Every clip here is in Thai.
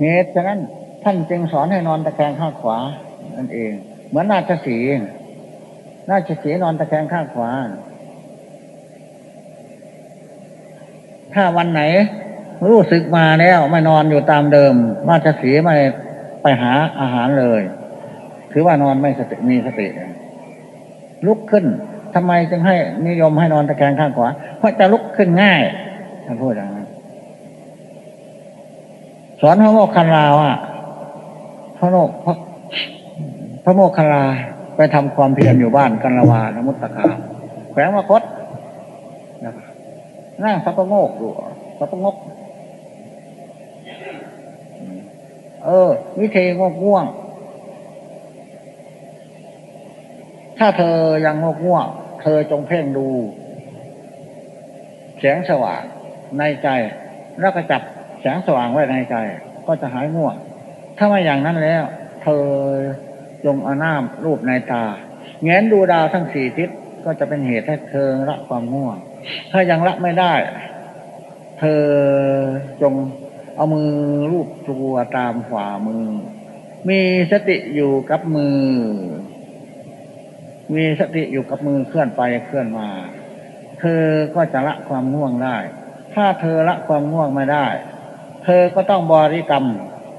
เหตุฉะนั้นท่านจึงสอนให้นอนตะแคงข้างขวานั่นเอง เหมือนนาฏสีนาฏสีนอนตะแคงข้างขวา ถ้าวันไหน รู้สึกมาแล้วไม่นอนอยู่ตามเดิมนาฏสีไม่ไปหาอาหารเลย ถือว่านอนไม่สติมีสติลุกขึ้นทำไมจึงให้นิยมให้นอนตะแคงข้างขวาเพราะจะลุกขึ้นง่ายท่านพูดอย่างนั้น สอนพระโมคคัลลาว่าพระโมกพระพระโมคคัลลาไปทำความเพียรอยู่บ้านกันละวานมุตตะคาแขวงมาคตนั่งสัพโงกดูสัพงก เออ วิธีงกง่วง ถ้าเธอยังงกง่วง เธอจงเพ่งดูแสงสว่างในใจ แล้วก็จับ สงสว่างไว้ในใจ ก็จะหายง่วง ถ้าไม่อย่างนั้นแล้ว เธอจงเอาน้ำรูปในตาแงนดูดาวทั้งสี่ทิศก็จะเป็นเหตุให้เธอละความง่วง ถ้ายังละไม่ได้ เธอจงเอามือรูปตัวตามฝ่ามือ มีสติอยู่กับมือ มีสติอยู่กับมือเคลื่อนไปเคลื่อนมา เธอก็จะละความง่วงได้ ถ้าเธอละความง่วงไม่ได้ เธอก็ต้องบริกรรม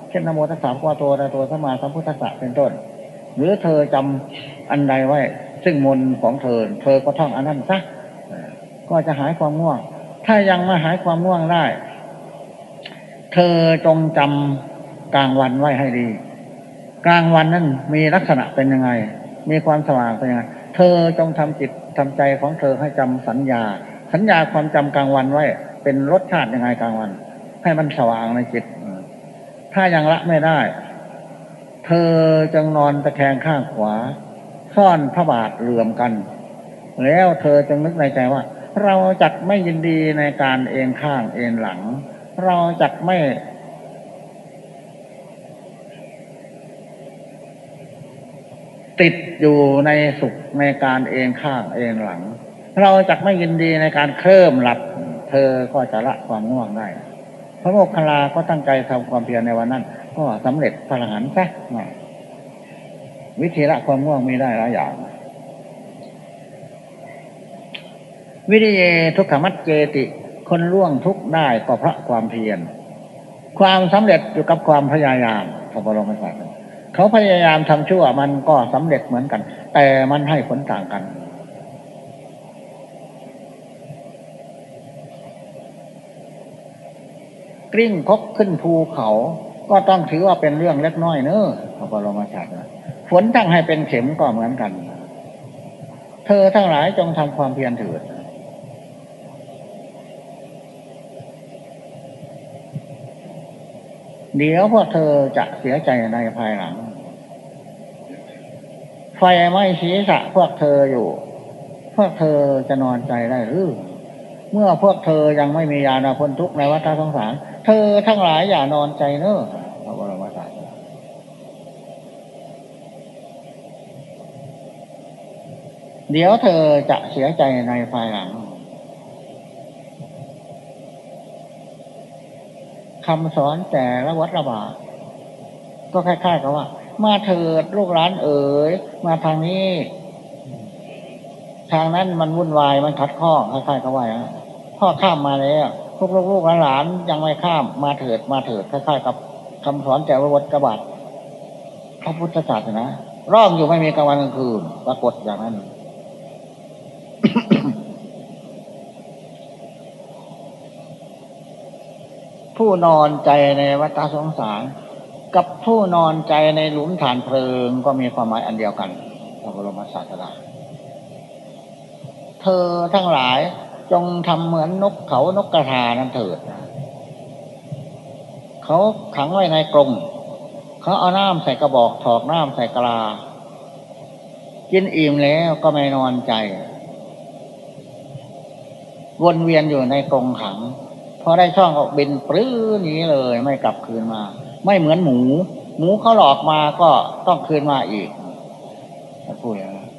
เช่นนโมตัสสะพระตัวตตัวสมาสัมพุทธะเป็นต้น หรือเธอจำอันใดไว้ ซึ่งมนของเธอ เธอก็ท่องอันนั้นซะก็จะหายความง่วง ถ้ายังไม่หายความง่วงได้ เธอจงจำกลางวันไว้ให้ดี กลางวันนั้นมีลักษณะเป็นยังไง มีความสว่างเป็นยังไง เธอจงทำจิตทำใจของเธอให้จำสัญญา สัญญาความจำกลางวันไว้ เป็นรสชาติยังไงกลางวัน ให้มันสว่างในจิต ถ้ายังละไม่ได้ เธอจงนอนตะแคงข้างขวา ซ่อนพระบาทเหลื่อมกัน แล้วเธอจงนึกในใจว่า เราจักไม่ยินดีในการเอนข้างเอนหลัง เราจักไม่ติดอยู่ในสุขในการเอนข้างเอนหลัง เราจักไม่ยินดีในการเคลิ้มหลับ เธอก็จะละความง่วงได้ ระโมคคัลลาก็ตั้งใจทำความเพียรในวันนั้น ก็สำเร็จพระหันซะวิธีละความง่วงมีได้หลายอย่าง วิริยทุกขมัจเจติ คนล่วงทุกได้ก็เพราะความเพียร ความสำเร็จอยู่กับความพยายามพระบรมศาสดาเขาพยายามทำชั่วมันก็สำเร็จเหมือนกัน แต่มันให้ผลต่างกัน ลิ้งคกขึ้นภูเขา ก็ต้องถือว่าเป็นเรื่องเล็กน้อยเนอะพระบรมศาสดาฝนตั้งให้เป็นเข็มก็เหมือนกัน เธอทั้งหลายจงทำความเพียรเถิดเดี๋ยวพวกเธอจะเสียใจในภายหลัง ไฟไหม้ศีรษะพวกเธออยู่ พวกเธอจะนอนใจได้หรือ เมื่อพวกเธอยังไม่มียาณพ้นทุกข์ในวัฏสงสาร เธอทั้งหลายอย่านอนใจเนอะพระบรมศาสดาเดี๋ยวเธอจะเสียใจในภายหลังคำสอนแต่ละวัดระบาก็คล้ายๆกับว่า มาเถิดลูกหลานเอ๋ยมาทางนี้ ทางนั้นมันวุ่นวายมันขัดข้องคล้ายๆกับว่าพ่อข้ามมาแล้ว พวกลูกหลานยังไม่ข้ามมาเถิดมาเถิดคล้ายๆกับคำสอนแต่ละวัดระบาดพระพุทธศาสนาร่องอยู่ไม่มีกลางวันกลางคืนปรากฏอย่างนั้นผู้นอนใจในวัฏสงสาร กับผู้นอนใจในหลุมฐานเพลิงก็มีความหมายอันเดียวกันพระบรมศาสดาเธอทั้งหลาย จงทำเหมือนนกเขานกกระทานั่นเถิด เขาขังไว้ในกรงเขาเอาน้ำใส่กระบอกถอกน้ำใส่กลา กินอิ่มแล้วก็ไม่นอนใจ วนเวียนอยู่ในกรงขังพอได้ช่องก็บินปลื้อนี้เลยไม่กลับคืนมา ไม่เหมือนหมู หมูเขาหลอกมาก็ต้องคืนมาอีกพูดอย่างนั้น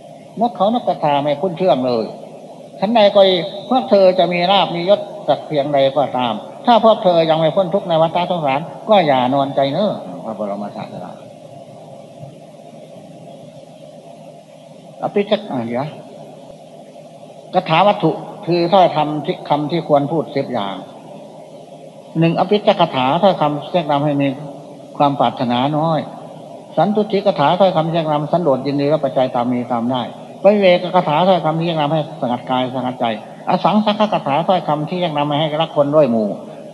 นกเขานกกระทาไม่คุ้นเชื่องเลย ฉันใดก็พวกเธอจะมีราบมียศสักเพียงใดก็ตาม ถ้าพวกเธอยังไม่พ้นทุกข์ในวัฏสงสาร ก็อย่านอนใจเนอ้อพระบรมศาสดาอภิจักอะเดี๋ยวกถาวัตถุคือถ้อยคำที่คำที่ควรพูดสิบอย่างหนึ่งอภิจักถาถ้อยคำแทรกนำให้มีความปรารถนาน้อย สันตุจิกถาถ้อยคำแทรกนำสันโดษยินดีและปัจจัยตามมีตามได้ ไปเวกคาถาถ้อยคำที่แทรกนำให้สงัดกายสงัดใจ อสังสักคาถาถ้อยคำที่แทรกนำให้รักคนด้วยหมู่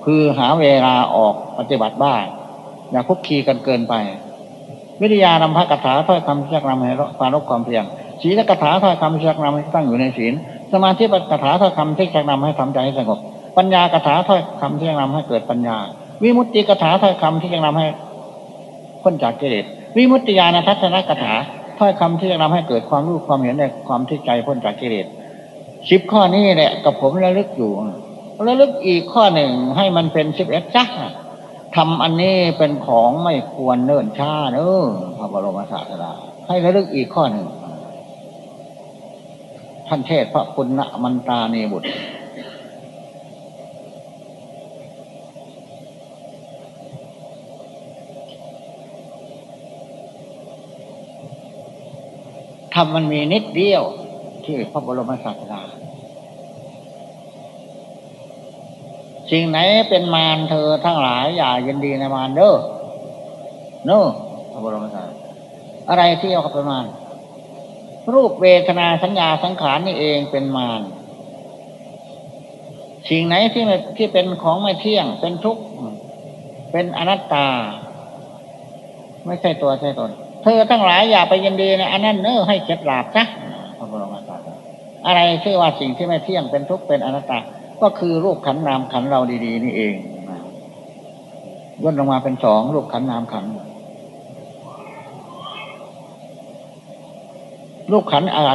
คือหาเวลาออกปฏิบัติบ้างอย่าคุกคีกันเกินไป วิทยานำพระคาถาถ้อยคำแทรกนำให้ปานกความเพียรศีลคาถาถ้อยคำแทรกนำให้ตั้งอยู่ในศีลสมาธิคาถาถ้อยคำที่แทรกนำให้ทำใจให้สงบปัญญากถาถ้อยคำที่จะนำให้เกิดปัญญา วิมุตติกถาถ้อยคำที่จะนำให้พ้นจากกิเลสวิมุตติญาณทัศนกถา ถ้อยคำที่จะนำให้เกิดความรู้ความเห็นในความที่ใจพ้นจากกิเลสสิบข้อนี้เนี่ยกับผมระลึกอยู่ระลึกอีกข้อหนึ่งให้มันเป็นสิบเอ็ดจ้าทำอันนี้เป็นของไม่ควรเนิ่นช้าเนอพระบรมศาสดาให้ระลึกอีกข้อหนึ่งท่านเทศพระคุณณมันตาเนบุตร ทำมันมีนิดเดียว ที่พระบรมศาสดาสิ่งไหนเป็นมารเธอทั้งหลาย อย่ายินดีในมารเด้อเนอพระบรมศาสดาอะไรที่เอาเป็นมารรูปเวทนาสัญญาสังขารนี่เองเป็นมารสิ่งไหนที่ที่เป็นของไม่เที่ยง เป็นทุกข์เป็นอนัตตา ไม่ใช่ตัวใช่ตน เธอทั้งหลายอย่าไปยินดีในอันนั้นเนอให้เจ็บหลาบนะพระอะไรชื่อว่าสิ่งที่ไม่เที่ยงเป็นทุกข์เป็นอนัตตา ก็คือรูปขันนามขันเราดี ๆ นี่เองย่นลงมาเป็นสองรูปขันนามขันรูปขันอะไร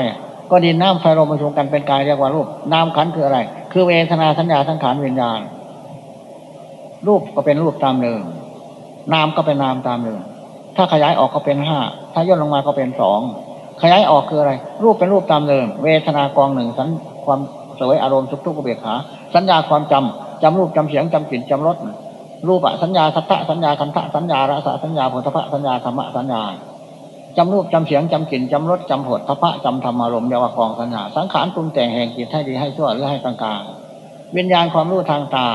ก็ดินน้ำไฟลมประชุมกันเป็นกายเรียกว่ารูปนามขันคืออะไร คือเวทนาสัญญาสังขารวิญญาณ รูปก็เป็นรูปตามเดิมนามก็เป็นนามตามเดิม ถ้าขยายออกก็เป็นห้าถ้าย่นลงมาก็เป็นสองขยายออกคืออะไร รูปเป็นรูปตามเดิม เวทนากองหนึ่งสัญความสวยอารมณ์ทุกทุกเบียขาสัญญาความจำจำรูปจำเสียงจำกลิ่นจำรสรูปะสัญญาสัทธะสัญญาคันธะสัญญารสสัญญาผลทพะสัญญาธรรมะสัญญาจำรูปจำเสียงจำกลิ่นจำรสจำผลทพะจำธรรมอารมณ์เยาวกองสัญญาสังขารปรุงแต่งแห่งจิตให้ดีให้ชั่วหรือให้กลางๆวิญญาณความรู้ทางตา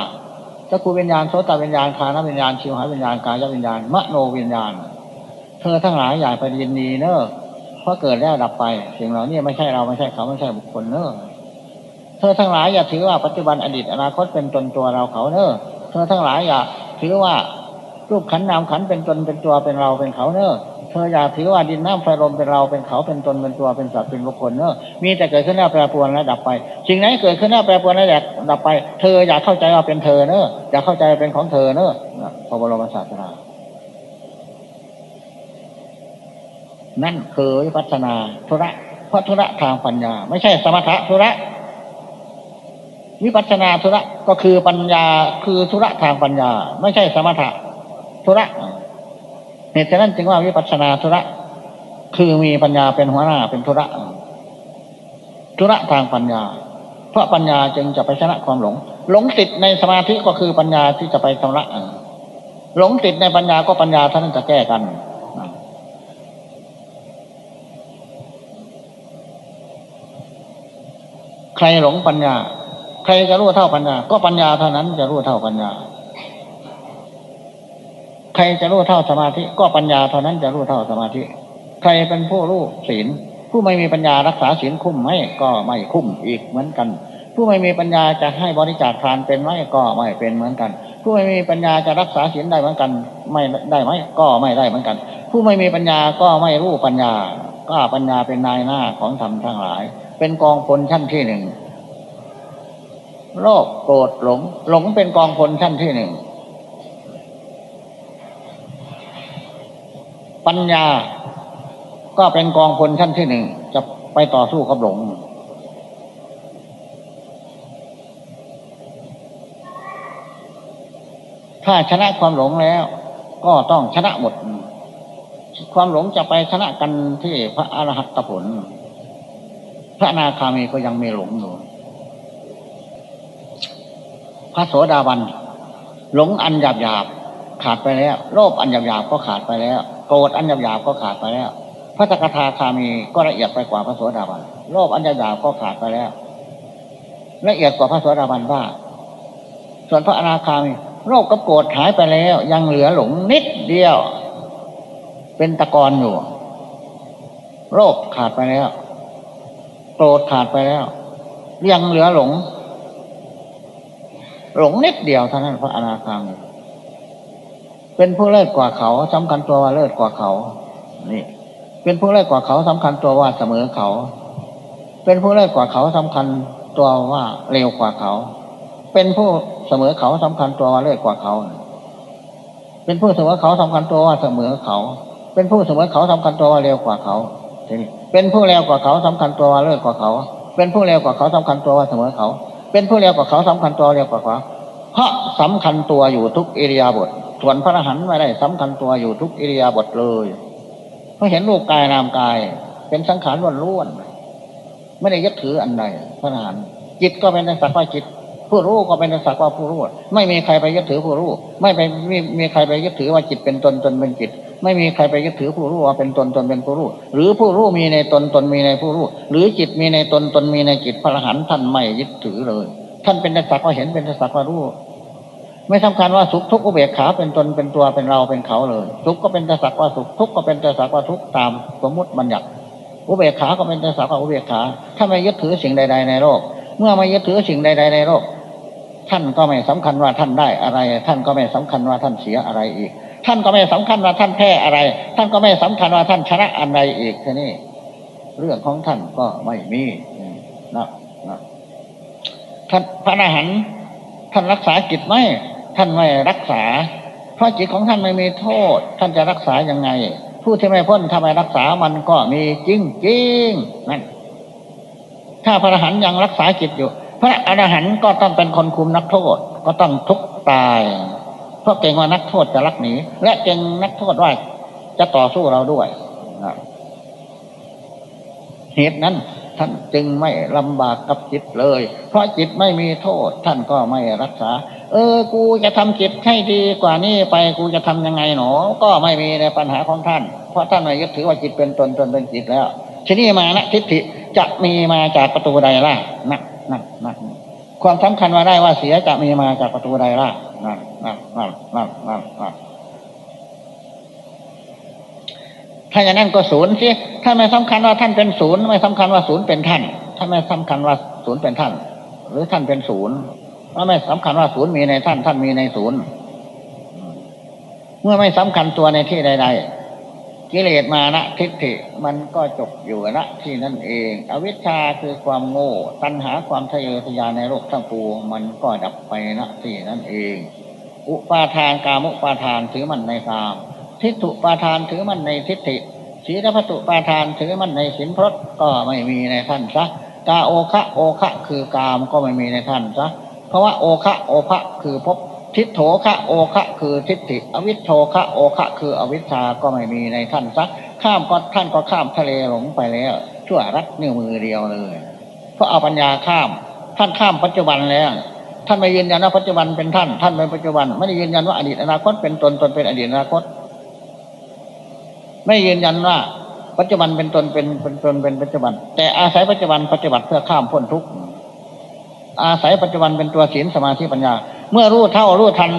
จักรวิญญาณโสตวิญญาณคานวิญญาณชิวหาวิญญาณกายวิญญาณมโนวิญญาณ เธอทั้งหลายอย่าไปยินดีเนอะเพราะเกิดแล้วดับไปสิ่งเหล่านี้ไม่ใช่เราไม่ใช่เขาไม่ใช่บุคคลเนอะเธอทั้งหลายอย่าถือว่าปัจจุบันอดีตอนาคตเป็นตนตัวเราเขาเนอะเธอทั้งหลายอย่าถือว่ารูปขันนามขันเป็นตนเป็นตัวเป็นเราเป็นเขาเนอะเธออย่าถือว่าดินน้ำไฟลมเป็นเราเป็นเขาเป็นตนเป็นตัวเป็นสัตว์เป็นบุคคลเนอะมีแต่เกิดขึ้นแล้วแปรปรวนแล้วดับไปสิ่งไหนเกิดขึ้นแล้วแปรปรวนแล้วดับไป เธออย่าเข้าใจว่าเป็นเธอเนอะอย่าเข้าใจเป็นของเธอเนอะพระบรมศาสดา นั่นคือวิปัสนาธุระเพราะธุระทางปัญญา ไม่ใช่สมถะธุระ วิปัสนาธุระก็คือปัญญาคือธุระทางปัญญา ไม่ใช่สมถะธุระเหตุฉะนั้นจึงว่าวิปัสนาธุระ คือมีปัญญาเป็นหัวหน้าเป็นธุระธุระทางปัญญา เพราะปัญญาจึงจะไปชนะความหลง หลงติดในสมาธิก็คือปัญญาที่จะไปชำระหลงติดในปัญญาก็ปัญญาท่านจะแก้กัน ใครหลงปัญญา ใครจะรู้เท่าปัญญา ก็ปัญญาเท่านั้นจะรู้เท่าปัญญา ใครจะรู้เท่าสมาธิ ก็ปัญญาเท่านั้นจะรู้เท่าสมาธิ ใครเป็นผู้รู้ศีล ผู้ไม่มีปัญญารักษาศีลคุ้มไหมก็ไม่คุ้มอีกเหมือนกัน ผู้ไม่มีปัญญาจะให้บริจาคทานเป็นไหมก็ไม่เป็นเหมือนกัน ผู้ไม่มีปัญญาจะรักษาศีลได้เหมือนกัน ไม่ได้ไหมก็ไม่ได้เหมือนกัน ผู้ไม่มีปัญญาก็ไม่รู้ปัญญา ก็ปัญญาเป็นนายหน้าของธรรมทั้งหลาย เป็นกองพลชั้นที่หนึ่งโลภโกรธหลง หลงเป็นกองพลชั้นที่หนึ่งปัญญาก็เป็นกองพลชั้นที่หนึ่งจะไปต่อสู้กับหลง ถ้าชนะความหลงแล้ว ก็ต้องชนะหมด ความหลงจะไปชนะกันที่พระอรหัตผล พระนาคามีก็ยังไม่หลงอยู่พระโสดาบันหลงอันหยาบหยาบขาดไปแล้วโลภอันหยาบหยาบก็ขาดไปแล้วโกรธอันหยาบหยาบก็ขาดไปแล้ว พระสกทาคามีก็ละเอียดไปกว่าพระโสดาบันโลภอันหยาบหยาบก็ขาดไปแล้ว ละเอียดกว่าพระโสดาบันบ้าส่วนพระอนาคามีโรคกับโกรธหายไปแล้ว ยังเหลือหลงนิดเดียว เป็นตะกอนอยู่โรคขาดไปแล้ว โกรธขาดไปแล้ว ยังเหลือหลง หลงนิดเดียวเท่านั้นพระอนาคามีเป็นผู้เลิศกว่าเขาสำคัญตัวว่าเลิศกว่าเขา นี่ เป็นผู้เลิศกว่าเขาสำคัญตัวว่าเสมอเขา เป็นผู้เลิศกว่าเขาสำคัญตัวว่าเร็วกว่าเขา เป็นผู้เสมอเขาสำคัญตัวว่าเลิศกว่าเขา เป็นผู้เสมอเขาสำคัญตัวว่าเสมอเขา เป็นผู้เสมอเขาสำคัญตัวว่าเร็วกว่าเขาทีนี้ เป็นผู้เร็วกว่าเขาสำคัญตัวว่าเลิศกว่าเขา เป็นผู้เร็วกว่าเขาสำคัญตัวว่าเสมอเขา เป็นผู้เร็วกว่าเขาสำคัญตัวเร็วกว่าเขาเพราะสำคัญตัวอยู่ทุกอิริยาบถส่วนพระอรหันต์ไม่ได้สำคัญตัวอยู่ทุกอิริยาบถเลยเพราะเห็นรูปกายนามกาย เป็นสังขารล้วนๆไม่ได้ยึดถืออันใดพระอรหันต์จิตก็เป็นสักว่าจิต ผู้รู้ก็เป็นสักว่าผู้รู้ไม่มีใครไปยึดถือผู้รู้ไม่ไปมีมีใครไปยึดถือว่าจิตเป็นตนตนเป็นจิต ไม่มีใครไปยึดถือผู้รู้ว่าเป็นตนตนเป็นผู้รู้ หรือผู้รู้มีในตนตนมีในผู้รู้ หรือจิตมีในตนตนมีในจิตพระอรหันต์ท่านไม่ยึดถือเลย ท่านเป็นสักว่าเห็นเป็นสักว่ารู้ไม่สำคัญว่าสุขทุกข์อุเบกขาเป็นตนเป็นตัวเป็นเราเป็นเขาเลยสุขก็เป็นแต่สักว่าสุขทุกข์ก็เป็นแต่สักว่าทุกข์ตามสมมติบัญญัติอุเบกขาก็เป็นแต่สักว่าอุเบกขา ถ้าไม่ยึดถือสิ่งใด ๆ ในโลก เมื่อไม่ยึดถือสิ่งใด ๆ ในโลก ท่านก็ไม่สำคัญว่าท่านได้อะไร ท่านก็ไม่สำคัญว่าท่านเสียอะไรอีก ท่านก็ไม่สำคัญว่าท่านแพ้อะไร ท่านก็ไม่สำคัญว่าท่านชนะอะไรอีกแค่นี้เรื่องของท่านก็ไม่มีนะนะท่านพระอรหันต์ท่านรักษาจิตไหมท่านไม่รักษา เพราะจิตของท่านไม่มีโทษ ท่านจะรักษายังไง ผู้ที่ไม่พ้นทำไมรักษามันก็มีจริงจริงนั่นถ้าพระอรหันต์ยังรักษาจิตอยู่ พระอรหันต์ก็ต้องเป็นคนคุมนักโทษ ก็ต้องทุกตาย เพราะเก่งว่านักโทษจะรักหนี และเก่งนักโทษว่าจะต่อสู้เราด้วยเหตุนั้นท่านจึงไม่ลำบากกับจิตเลย เพราะจิตไม่มีโทษ ท่านก็ไม่รักษา เออ กูจะทำจิตให้ดีกว่านี้ไปกูจะทำยังไงหนอ ก็ไม่มีในปัญหาของท่าน เพราะท่านไม่ยึดถือว่าจิตเป็นตนตนเป็นจิตแล้ว ทีนี้มานะทิฏฐิจะมีมาจากประตูใดล่ะนักนักนัก ความสำคัญว่าได้ว่าเสียจะมีมาจากประตูใดล่ะนั่นนั่นนั่นนั่นนั่นนั่นถ้าอย่างนั้นก็ศูนย์สิถ้าไม่สำคัญว่าท่านเป็นศูนย์ไม่สำคัญว่าศูนย์เป็นท่าน ถ้าไม่สำคัญว่าศูนย์เป็นท่าน หรือท่านเป็นศูนย์ถ้าไม่สำคัญว่าศูนย์มีในท่านท่านมีในศูนย์เมื่อไม่สำคัญตัวในที่ใด ๆ กิเลสมานะทิฏฐิมันก็จบอยู่ณที่นั่นเอง อวิชชาคือความโง่ ตัณหาความทะเยอทะยานในโลกทั้งปวงมันก็ดับไปณที่นั่นเอง อุปาทานกามุปาทานถือมันในกาม ทิฏฐุปาทานถือมันในทิฏฐิศีลพัตุปาทานถือมันในสินพรตก็ไม่มีในท่านซะกาโอคะโอคะคือกามก็ไม่มีในท่านซะเพราะว่าโอคะโอภะคือพบ ทิฏโถคะโอคะ คือทิฏฐิอวิชโทคะโอคะ คืออวิชชาก็ไม่มีในท่านซะข้ามก็ท่านก็ข้ามทะเลหลงไปแล้วชั่วรัดนิ้วมือเดียวเลยเพราะเอาปัญญาข้าม ท่านข้ามปัจจุบันแล้วท่านไม่ยืนยันว่าปัจจุบันเป็นท่าน ท่านเป็นปัจจุบัน ไม่ได้ยืนยันว่าอดีตอนาคตเป็นตนตนเป็นอดีตอนาคต ไม่ยืนยันว่า ปัจจุบันเป็นตนเป็นเป็นตนเป็นปัจจุบัน แต่อาศัยปัจจุบันปฏิบัติเพื่อข้ามพ้นทุกข์อาศัยปัจจุบันเป็นตัวศีลสมาธิปัญญา เมื่อรู้เท่ารู้ทัน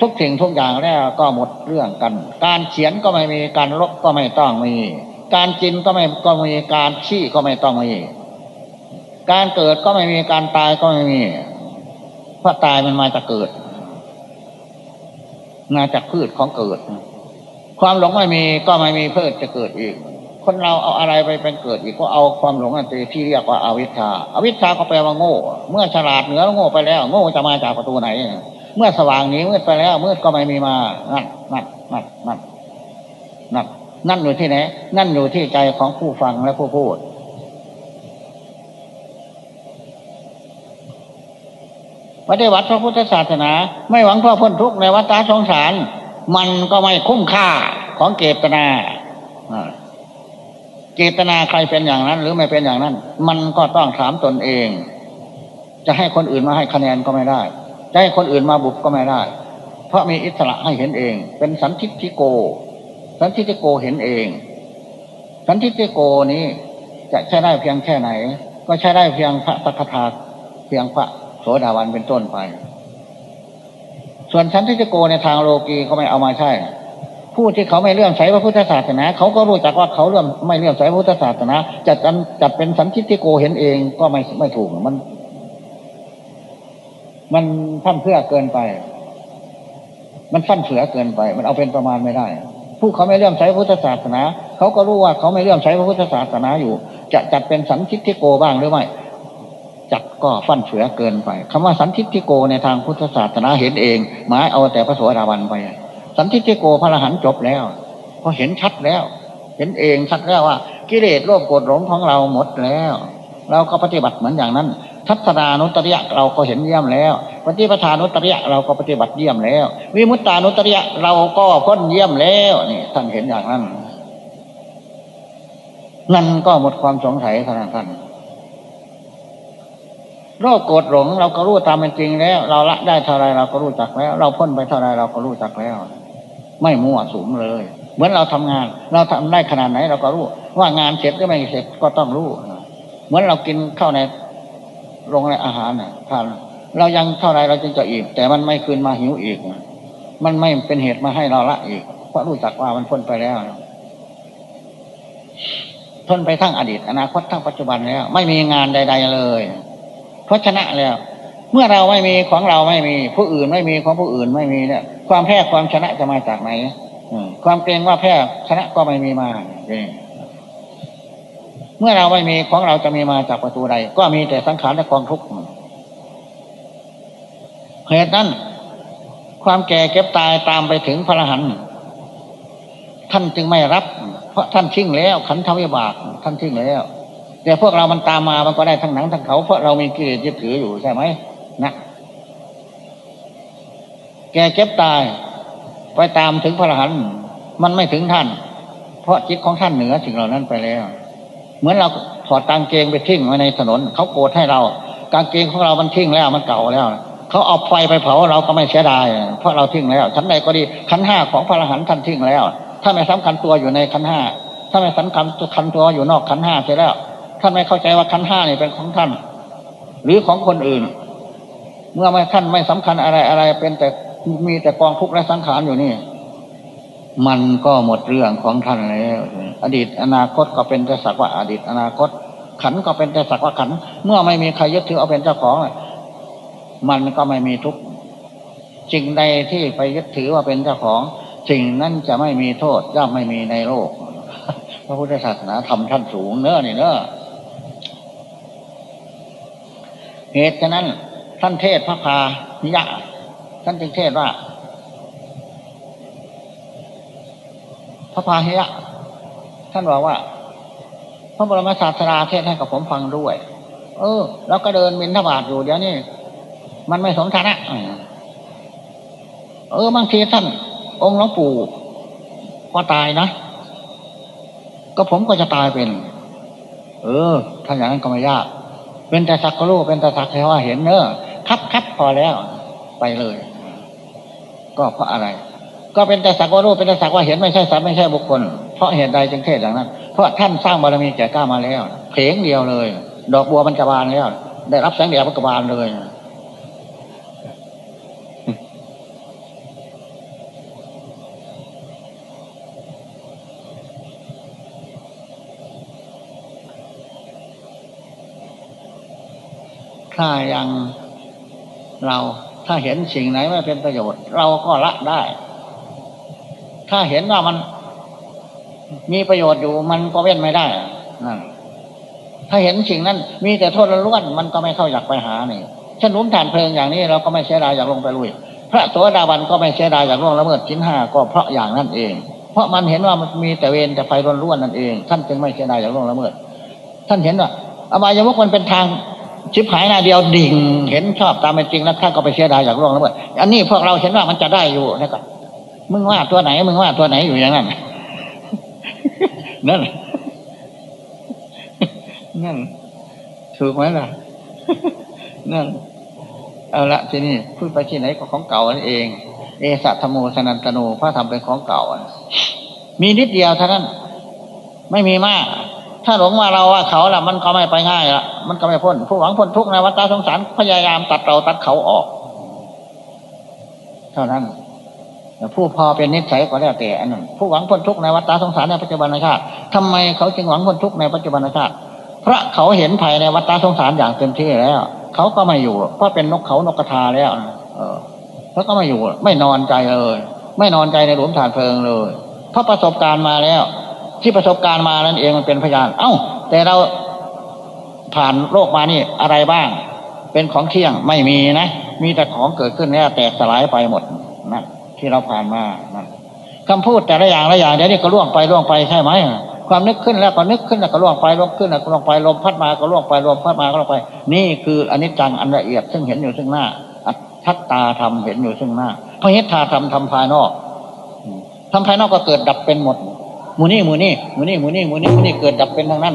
ทุกสิ่งทุกอย่างแล้วก็หมดเรื่องกัน การเขียนก็ไม่มีการลบก็ไม่ต้องมี การกินก็ไม่ก็มีการขี้ก็ไม่ต้องมี การเกิดก็ไม่มีการตายก็ไม่มีเพราะตายมันมาจากเกิด มาจากพืชของเกิด ความหลงไม่มีก็ไม่มีเพื่อจะเกิดอีก คนเราเอาอะไรไปเป็นเกิดอีกก็เอาความหลงอันที่เรียกว่าอาวิชชาอาวิชชาก็แปลว่าโง่ เมื่อฉลาดเหนือโง่ไปแล้ว โง่จะมาจากประตูไหน เมื่อสว่างนี้มืดไปแล้วมืดก็ไม่มีมา นั่นนั่นนั่นนั่นนั่นนั่นอยู่ที่ไหน นั่นอยู่ที่ใจของผู้ฟังและผู้พูด ปฏิบัติพระพุทธศาสนา ไม่หวังเพื่อพ้นทุกข์ในวัฏสงสาร มันก็ไม่คุ้มค่าของเกตนา เจตนาใครเป็นอย่างนั้น หรือไม่เป็นอย่างนั้น มันก็ต้องถามตนเอง จะให้คนอื่นมาให้คะแนนก็ไม่ได้จะให้คนอื่นมาบุกก็ไม่ได้ เพราะมีอิสระให้เห็นเอง เป็นสันทิฏฐิโก สันทิฏฐิโกเห็นเอง สันทิฏฐิโกนี้จะใช้ได้เพียงแค่ไหน ก็ใช้ได้เพียงพระสักทาเพียงพระโสดาวันเป็นต้นไป ส่วนสันทิฏฐิโกในทางโลกีเขาไม่เอามาใช่ ผู้ที่เขาไม่เลื่อมใสพระพุทธศาสนา เขาก็รู้จักว่าเขาเลื่อมไม่เลื่อมใสพระพุทธศาสนาจะจัดจัดเป็นสันทิฏฐิโกเห็นเองก็ไม่ไม่ถูกมัน มันท่านเพื่อเกินไป มันฟั่นเฟือเกินไป มันเอาเป็นประมาณไม่ได้ ผู้เขาไม่เลื่อมใสพระพุทธศาสนา เขาก็รู้ว่าเขาไม่เลื่อมใสพระพุทธศาสนาอยู่ จะจัดเป็นสันทิฏฐิโกบ้างหรือไม่จัดก็ฟั่นเฟือเกินไปคำว่าสันทิฏฐิโกในทางพุทธศาสนาเห็นเองหมายเอาแต่พระโสดาบันไป สันทิฏฐิโกพระอรหันต์จบแล้วพอเห็นชัดแล้ว เห็นเองชัดแล้วว่า กิเลสโลภโกรธหลงของเราหมดแล้ว เราก็ปฏิบัติเหมือนอย่างนั้น ทัศนานุตริยะเราก็เห็นเยี่ยมแล้ว ปฏิปทานุตริยะเราก็ปฏิบัติเยี่ยมแล้ว วิมุตตานุตริยะเราก็พ้นเยี่ยมแล้วนี่ท่านเห็นอย่างนั้นนั่นก็หมดความสงสัยท่านท่านโรคโกรธหลงเราก็รู้ตามเป็นจริงแล้ว เราละได้เท่าไรเราก็รู้จักแล้ว เราพ้นไปเท่าไรเราก็รู้จักแล้ว ไม่มั่วสุมเลย เหมือนเราทำงาน เราทำได้ขนาดไหนเราก็รู้ ว่างานเสร็จหรือไม่เสร็จก็ต้องรู้เหมือนเรากินข้าวในโรงในอาหารน่ะทานเรายังเท่าไรเราจึงจะอิ่มแต่มันไม่คืนมาหิวอีกมันไม่เป็นเหตุมาให้เราละอีกเพราะรู้จักว่ามันพ้นไปแล้วพ้นไปทั้งอดีต อนาคตทั้งปัจจุบันแล้ว ไม่มีงานใด ๆ เลย เพราะชนะแล้ว เมื่อเราไม่มีของเราไม่มี ผู้อื่นไม่มีของผู้อื่นไม่มีเนี่ย ความแพ้ความชนะจะมาจากไหนความเกรงว่าแพ้ชนะก็ไม่มีมาเมื่อเราไม่มีของเราจะมีมาจากประตูใด ก็มีแต่สังขารและกองทุกข์เหตุนั้น ความแก่เก็บตายตามไปถึงพระรหันต์ท่านจึงไม่รับ เพราะท่านทิ้งแล้ว ขันธวิบาก ท่านทิ้งแล้ว แต่พวกเรามันตามมามันก็ได้ทั้งหนังทั้งเขา เพราะเรามีกิเลสยึดถืออยู่ใช่ไหมนะ แกเจ็บตาย ไปตามถึงพระอรหันต์มันไม่ถึงท่าน เพราะจิตของท่านเหนือสิ่งเหล่านั้นไปแล้ว เหมือนเราถอดกางเกงไปทิ้งไว้ในถนน เขาโกรธให้เรา กางเกงของเรามันทิ้งแล้วมันเก่าแล้วเขาเอาไฟไปเผาเราก็ไม่เสียดายเพราะเราทิ้งแล้วชั้นใดก็ดีขันห้าของพระอรหันต์ท่านทิ้งแล้ว ถ้าไม่สำคัญตัวอยู่ในขันห้าถ้าไม่สำคัญคันตัวอยู่นอกขันห้าเสียแล้ว ท่านไม่เข้าใจว่าขันห้านี่เป็นของท่าน หรือของคนอื่น เมื่อไม่ท่านไม่สำคัญอะไรอะไรเป็นแต่ มีแต่กองทุกข์และสังขารอยู่นี่ มันก็หมดเรื่องของท่านแล้วอดีตอนาคตก็เป็นแต่สักว่าอดีตอนาคต ขันก็เป็นแต่สักว่าขัน เมื่อไม่มีใครยึดถือเอาเป็นเจ้าของ มันก็ไม่มีทุกข์จริงใดที่ไปยึดถือว่าเป็นเจ้าของ สิ่งนั้นจะไม่มีโทษย่อมไม่มีในโลก พระพุทธศาสนาทำท่านสูงเน้อนี่เน้อเหตุฉะนั้นท่านเทศพระพานิยะ ท่านจึงเทศว่า พระพาหิยะท่านบอกว่า พระบรมศาสดาเทศให้กับผมฟังด้วย เออ แล้วก็เดินมินทบาทอยู่เดี๋ยวนี้มันไม่สมฐานะเออบางทีท่าน องค์หลวงปู่พอตายนะ ก็ผมก็จะตายเป็น เออถ้าอย่างนั้นก็ไม่ยาก เป็นแต่สักก็รู้เป็นแต่สักแค่ว่าเห็นเนอะครับครับพอแล้ว ไปเลย ก็เพราะอะไร ก็เป็นแต่สักว่ารู้เป็นแต่สักว่าเห็นไม่ใช่สัตว์ไม่ใช่บุคคล เพราะเหตุใดจึงเทศอย่างนั้น เพราะท่านสร้างบารมีแก่กล้ามาแล้วเพลงเดียวเลย ดอกบัวมันกระบาลแล้วได้รับแสงแดดมันกระบาลเลยถ้ายังเรา ถ้าเห็นสิ่งไหนไม่เป็นประโยชน์ เราก็ละได้ ถ้าเห็นว่ามันมีประโยชน์อยู่มันก็เว้นไม่ได้นั่นถ้าเห็นสิ่งนั้น มีแต่โทษล้วนมันก็ไม่เข้าอยากไปหานี่ฉันนุ่มฐานเพลิงอย่างนี้เราก็ไม่เสียดายอยากลงไปลุย พระโสดาบันก็ไม่เสียดายอยากล่วงละเมิดชิ้นห้าก็เพราะอย่างนั้นเอง เพราะมันเห็นว่ามันมีแต่เวรแต่ไฟล้วนนั่นเอง ท่านจึงไม่เสียดายอยากล่วงละเมิด ท่านเห็นว่าอบายมุกมันเป็นทาง ชิบหายนาเดียวดิ่ง เห็นชอบตามเป็นจริงแล้วท่านก็ไปเสียดายอยากล่วงและเมิดอันนี้พวกเราเห็นว่ามันจะได้อยู่นะครับมึงว่าตัวไหน มึงว่าตัวไหนอยู่อย่างนั้นนั่นนั่นถูกไหมล่ะ นั่น เอาละทีนี่พูดไปที่ไหนก็ของเก่านั่นเอง เอสัตโมสนันตโนพระธรรมเป็นของเก่ามีนิดเดียวเท่านั้น ไม่มีมาก ถ้าหลงมาเราว่าเขาละมันก็ไม่ไปง่ายละมันก็ไม่พ้น ผู้หวังพ้นทุกข์ในวัฏสงสารพยายามตัดเราตัดเขาออกเท่านั้นผู้พอเป็นนิสัยก็แล้วแต่อันนั้นผู้หวังพ้นทุกข์ในวัฏสงสารในปัจจุบันชาติทำไมเขาจึงหวังพ้นทุกข์ในปัจจุบันชาติเพราะเขาเห็นภัยในวัฏสงสารอย่างเต็มที่แล้ว เขาก็ไม่อยู่ เพราะเป็นนกเขานกกระทาแล้ว เออเขาก็ไม่อยู่ ไม่นอนใจเลย ไม่นอนใจในหลุมฐานเพลิงเลยเพราะประสบการณ์มาแล้ว ที่ประสบการณ์มานั่นเองมันเป็นพยาน เอ้า แต่เราผ่านโลกมานี่อะไรบ้าง เป็นของเที่ยงไม่มีนะ มีแต่ของเกิดขึ้นแล้วแตกสลายไปหมดนะที่เราผ่านมานะคำพูดแต่ละอย่างละอย่างเดี๋ยวนี้ก็ล่วงไปล่วงไปใช่ไหมความนึกขึ้นแล้วก็นึกขึ้นแล้วก็ล่วงไปล่วงขึ้นแล้วก็ล่วงไปลมพัดมาก็ล่วงไปลมพัดมาก็ล่วงไป นี่คืออนิจจังอันละเอียดซึ่งเห็นอยู่ซึ่งหน้าทัตตาธรรมเห็นอยู่ซึ่งหน้าพระเหตตาธรรมทำภายนอกทำภายนอกก็เกิดดับเป็นหมด มูนี่มูนี่มูนี่มูนี่มูนี่มูนี่เกิดดับเป็นทั้งนั้น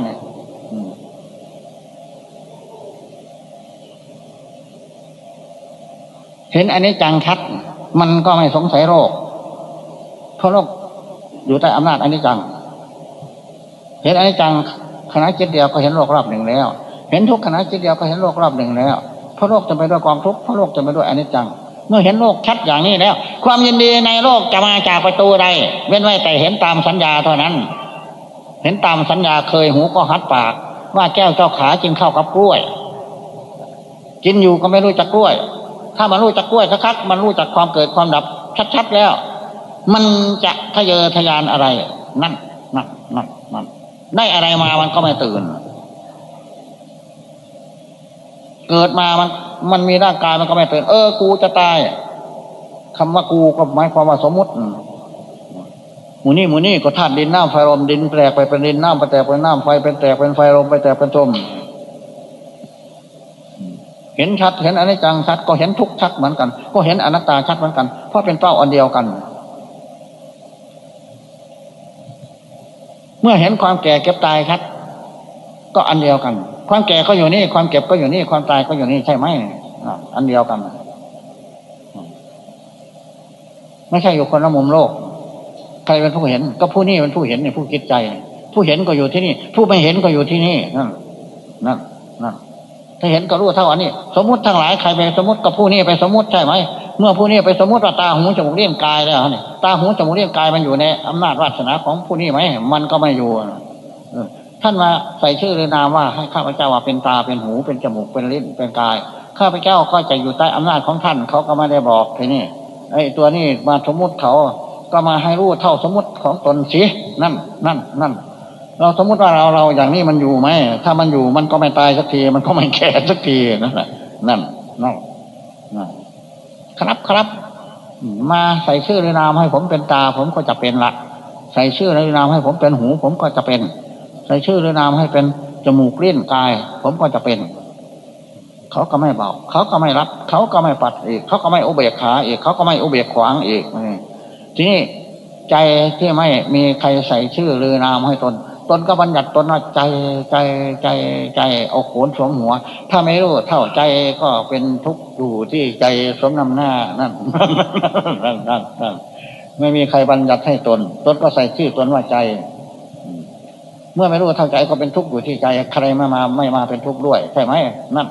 เห็นอันนี้จังชัด มันก็ไม่สงสัยโรค เพราะโรคอยู่ใต้อำนาจอันนี้จัง เห็นอันิจจังขณะจิตเดียวก็เห็นโลกรอบหนึ่งแล้ว เห็นทุกขณะจิตเดียวก็เห็นโลกรอบหนึ่งแล้ว เพราะโลกจะไปด้วยความทุกข์เพราะโลกจะไปด้วยอนิจจัง เมื่อเห็นโลกชัดอย่างนี้แล้ว ความยินดีในโลกจะมาจากประตูใดเว้นไว้แต่เห็นตามสัญญาเท่านั้น เห็นตามสัญญาเคยหูก็หัดปาก ว่าแก้วเจ้าขากินข้าวกับกล้วย กินอยู่ก็ไม่รู้จักกล้วย ถ้ามันรู้จักกล้วยคักๆมันรู้จักความเกิดความดับชัดๆแล้ว มันจะทะเยอทะยานอะไร นั่นนั่นนั่นนั่นได้อะไรมามันก็ไม่ตื่น เกิดมามัน มันมีร่างกายมันก็ไม่ตื่นเออ กูจะตายคำว่ากูก็หมายความว่าสมมติหมูนี่หมูนี่ก็ธาตุดินน้ำไฟลมดินแตกไปเป็นดินน้ำไปแตกเป็นน้ำไฟเป็นแตกเป็นไฟลมไปแตกเป็นลมเห็นชัดเห็นอนิจจังชัดก็เห็นทุกชัดเหมือนกัน ก็เห็นอนัตตาชัดเหมือนกันเพราะเป็นเป้าอันเดียวกัน เมื่อเห็นความแก่เก็บตายครับก็อันเดียวกัน ความแก่ก็อยู่นี่ ความเก็บก็อยู่นี่ ความตายก็อยู่นี่ใช่ไหมอันเดียวกัน ไม่ใช่อยู่คนละมุมโลก ใครเป็นผู้เห็น ก็ผู้นี้เป็นผู้เห็นเนี่ยผู้คิดใจ ผู้เห็นก็อยู่ที่นี่ ผู้ไม่เห็นก็อยู่ที่นี่นั่นนั่นนั่นถ้าเห็นก็รู้เท่าอันนี้ สมมติทั้งหลายใครไปสมมติกับผู้นี้ไปสมมติใช่ไหมเมื่อผู้นี้ไปสมมติว่าตาหูจมูกเลี้ยงกายแล้วนี่ตาหูจมูกเลี้ยงกายมันอยู่ในอำนาจวาสนาของผู้นี้ไหมมันก็ไม่อยู่ ท่านมาใส่ชื่อหรือนามว่าให้ข้าพเจ้าว่าเป็นตาเป็นหูเป็นจมูกเป็นลิ้นเป็นกาย ข้าพเจ้าก็จะอยู่ใต้อำนาจของท่านเขาก็ไม่ได้บอกทีนี้ไอ้ตัวนี้มาสมมติเขาก็มาให้รู้เท่าสมมติของตนสินั่นนั่นนั่นเราสมมติว่าเราเราอย่างนี้มันอยู่ไหมถ้ามันอยู่มันก็ไม่ตายสักทีมันก็ไม่แก่สักทีนั่นแหละนั่นนั่นนั่นครับครับ มาใส่ชื่อในนามให้ผมเป็นตา ผมก็จะเป็นละใส่ชื่อในนามให้ผมเป็นหู ผมก็จะเป็น ใส่ชื่อในนามให้เป็นจมูกเลี้ยนกาย ผมก็จะเป็น เขาก็ไม่เบาเขาก็ไม่รับ เขาก็ไม่ปัดอีก เขาก็ไม่อุเบกขาอีก เขาก็ไม่อุเบกขวางอีกทีนี้ใจที่ไม่มีใครใส่ชื่อหรือนามให้ตน ตนก็บัญญัติตนว่าใจใจใจใจเอาโขนสวมหัว ถ้าไม่รู้เท่าใจก็เป็นทุกข์อยู่ที่ใจสมนำหน้านั่นนั่นนั่นนั่นไม่มีใครบัญญัติให้ตน ตนก็ใส่ชื่อตนว่าใจ เมื่อไม่รู้เท่าใจก็เป็นทุกข์อยู่ที่ใจใครไม่มาไม่มาเป็นทุกข์ด้วย ใช่ไหมนั่น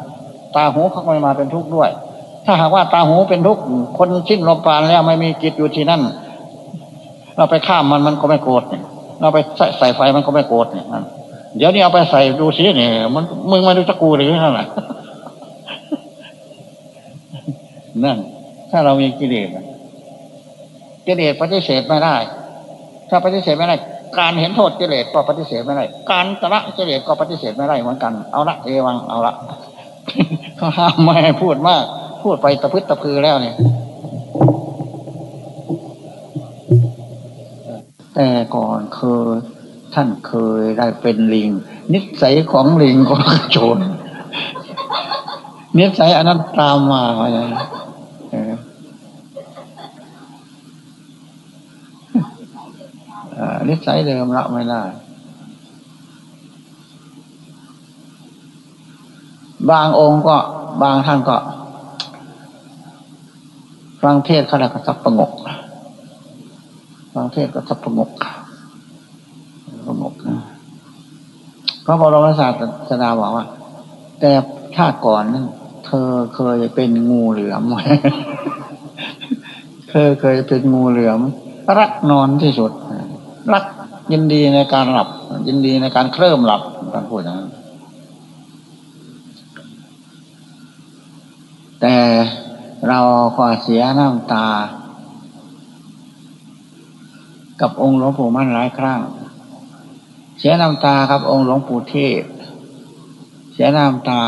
ตาหูเขาไม่มาเป็นทุกข์ด้วย ถ้าหากว่าตาหูเป็นทุกข์คนชิ้นลมปานแล้วไม่มีจิตอยู่ที่นั่น เราไปข้ามมันมันก็ไม่โกรธเนี่ยเราไปใส่ใส่ไฟมันก็ไม่โกรธเนี่ยเดี๋ยวนี้เอาไปใส่ดูสิเนี่ยมันมึงไม่รู้จักกูหรือนั่นแหละนั่น ถ้าเรามีกิเลสกิเลสปฏิเสธไม่ได้ ถ้าปฏิเสธไม่ได้ การเห็นโทษกิเลสก็ปฏิเสธไม่ได้ การตระกิเลสก็ปฏิเสธไม่ได้เหมือนกัน เอาละเอวังเอาละเขาห้ามไม่ให้พูดมาก พูดไปตะพึดตะพือแล้วเนี่ยแต่ก่อนเคยท่านเคยได้เป็นลิง นิสัยของลิงก็โจรนิสัยอันนั้นตามมาอะไร นิสัยเดิมละไม่ได้บางองค์ก็บางท่านก็ฟังเทศเขาแล้วก็สับประงกฟังเทศก็สับประงกประงกพระบรมศาสดาบอกว่า แต่ชาติก่อนนั้นเธอเคยเป็นงูเหลือมไหมเธอเคยเป็นงูเหลือมรักนอนที่สุด รักยินดีในการหลับ ยินดีในการเคลิ้มหลับการพูดอย่างนั้นแต่เราก็เสียน้ำตา กับองค์หลวงปู่มั่นหลายครั้ง เสียน้ำตากับ องค์หลวงปู่เทศ เสียน้ำตา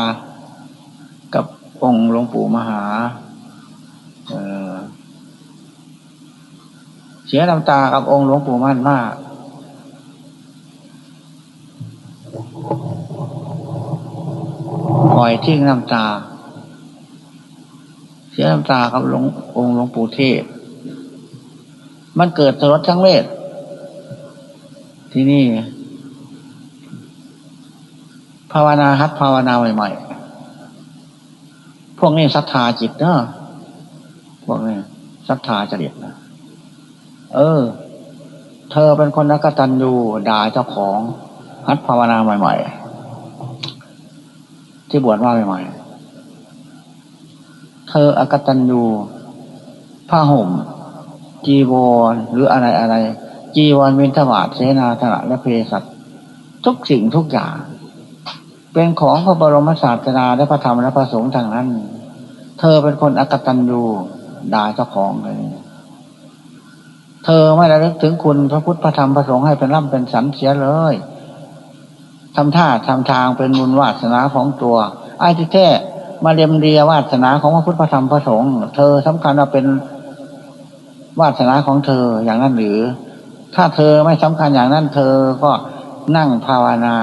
กับองค์หลวงปู่มหา เอ,อ เสียน้ำตากับองค์หลวงปู่มั่นมาก ปล่อยทิ้งน้ำตา เสียน้ำตากับหลวงองค์หลวงปู่เทพมันเกิดสลดทั้งเวทที่นี่ ภาวนาฮัตภาวนาใหม่ๆ พวกนี้ศรัทธาจิตเนอะพวกนี้ศรัทธาจริตนะ เออ เธอเป็นคนนักตันยูด่าเจ้าของฮัตภาวนาใหม่ ๆ ที่บวชว่าใหม่ๆเธออกตันยูผ้าห่ม จีวรหรืออะไรอะไร จีวรเวนทบาทเสนาธนะและเพศัตทุกสิ่งทุกอย่าง เป็นของพระบรมศาสดาและพระธรรมและพระสงฆ์ทางนั้น เธอเป็นคนอกตันยูด่าเจ้าของเลย ธอไม่ระลึกถึงคุณพระพุทธพระธรรมพระสงฆ์ให้เป็นร่ำเป็นสันเสียเลยทำท่าทำทางเป็นบุญวาสนาของตัวไอ้ที่แท้มาเรียมเรียวาสนาของพระพุทธพระธรรมพระสงฆ์เธอสำคัญว่าเป็นวาสนาของเธออย่างนั้นหรือ ถ้าเธอไม่สำคัญอย่างนั้น เธอก็นั่งภาวนา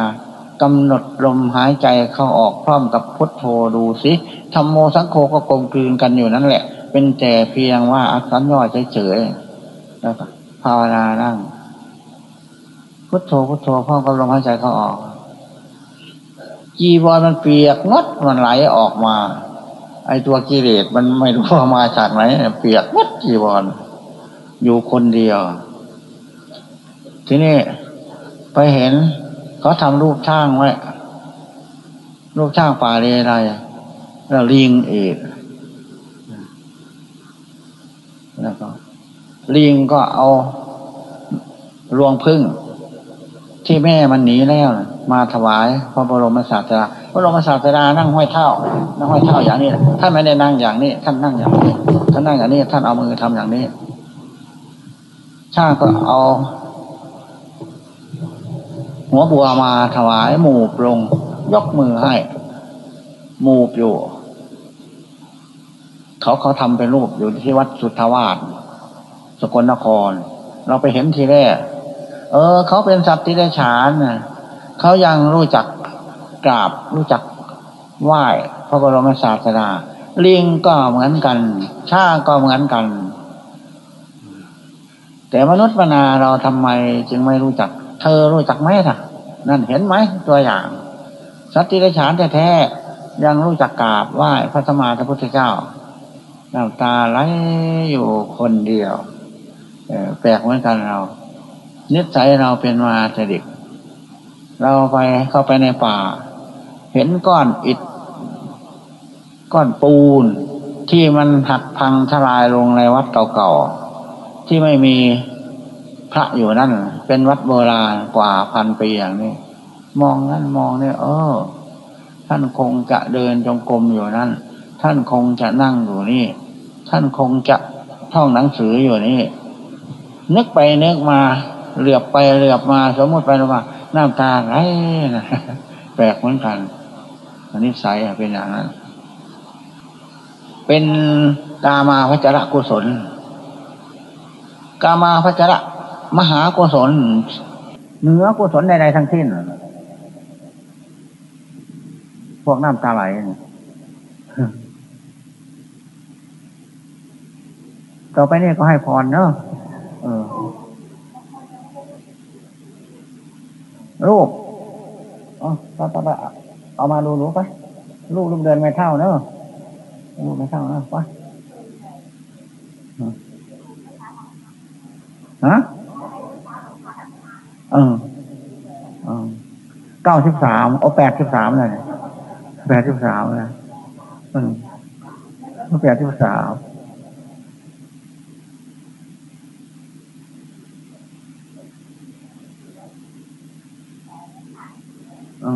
กำหนดลมหายใจเข้าออกพร้อมกับพุทโธดูสิธรรมโมสังโฆก็กลมกลืนกันอยู่นั่นแหละ เป็นแต่เพียงว่าอักษรย่อเฉยๆ แล้วภาวนานั่ง พุทโธพุทโธพร้อมกับลมหายใจเข้าออก จีวรมันเปียกงดมันไหลออกมา ไอตัวกิเลสมันไม่รู้ว่ามาจากไหนเปียกงดจีวร อยู่คนเดียว ทีนี้ไปเห็นเขาทำรูปช่างไว้รูปช่างป่าเรไรแล้วลิงเอกแล้วก็ ลิงก็เอารวงพึ่ง ที่แม่มันหนีแล้วมาถวายพระบรมศาสดาพระบรมศาสดานั่งห้อยเท้านั่งห้อยเท้าอย่างนี้ท่านไม่ได้นั่งอย่างนี้ ท่านนั่งอย่างนี้ท่านนั่งอย่างนี้ ท่านเอามือทำอย่างนี้ช่างก็เอา หัวบัวมาถวายหมู่ปรงยกมือให้หมู่อยู่ เขาเขาทำเป็นรูปอยู่ที่วัดสุทธาวาส สกลนคร เราไปเห็นทีแรก เออ เขาเป็นสัตว์ที่ได้ฉานนะเขายังรู้จักกราบ รู้จักไหว้พระบรมศาสดาลิงก็เหมือนกัน ช้างก็เหมือนกัน แต่มนุษย์มนาเราทำไมจึงไม่รู้จัก เธอรู้จักไหมท่ะ นั่นเห็นไหมตัวอย่าง สัตว์ที่ได้ฉานแท้ๆยังรู้จักกราบไหว้พระสมมาพระพุทธเจ้าน้ำตาไหลอยู่คนเดียว แปลกเหมือนกันเรา นิสัยเราเป็นมาแต่เด็ก เราไปเข้าไปในป่า เห็นก้อนอิฐ ก้อนปูน ที่มันหักพังทลายลงในวัดเก่าๆ ที่ไม่มีพระอยู่นั่น เป็นวัดโบราณกว่าพันปีอย่างนี้ มองนั่นมองนี่เออ ท่านคงจะเดินจงกรมอยู่นั่น ท่านคงจะนั่งอยู่นี่ ท่านคงจะท่องหนังสืออยู่นี่ นึกไปนึกมา เหลือบไปเหลือบมา สมมติไปแล้วมาน้ำตาไหลแปลกเหมือนกันอันนี้ใสเป็นอย่างนั้น เป็นกามาพัจระกุศล กามาพัจระมหากุศลเนื้อกุศลใดๆทั้งสิ้น พวกน้ำตาไหลต่อไปนี่ก็ให้พรเนอะ รูปอ๋อไปไาเอามาดูรูปไปรูปรูปเดินไม่เท่าเนอะรูปไม่เท่าเนอะไปฮะเออเก้าสิบสามเอาแปดสิบสามเลยแปดสิบสามเลยอืมแปดสิบสาม อ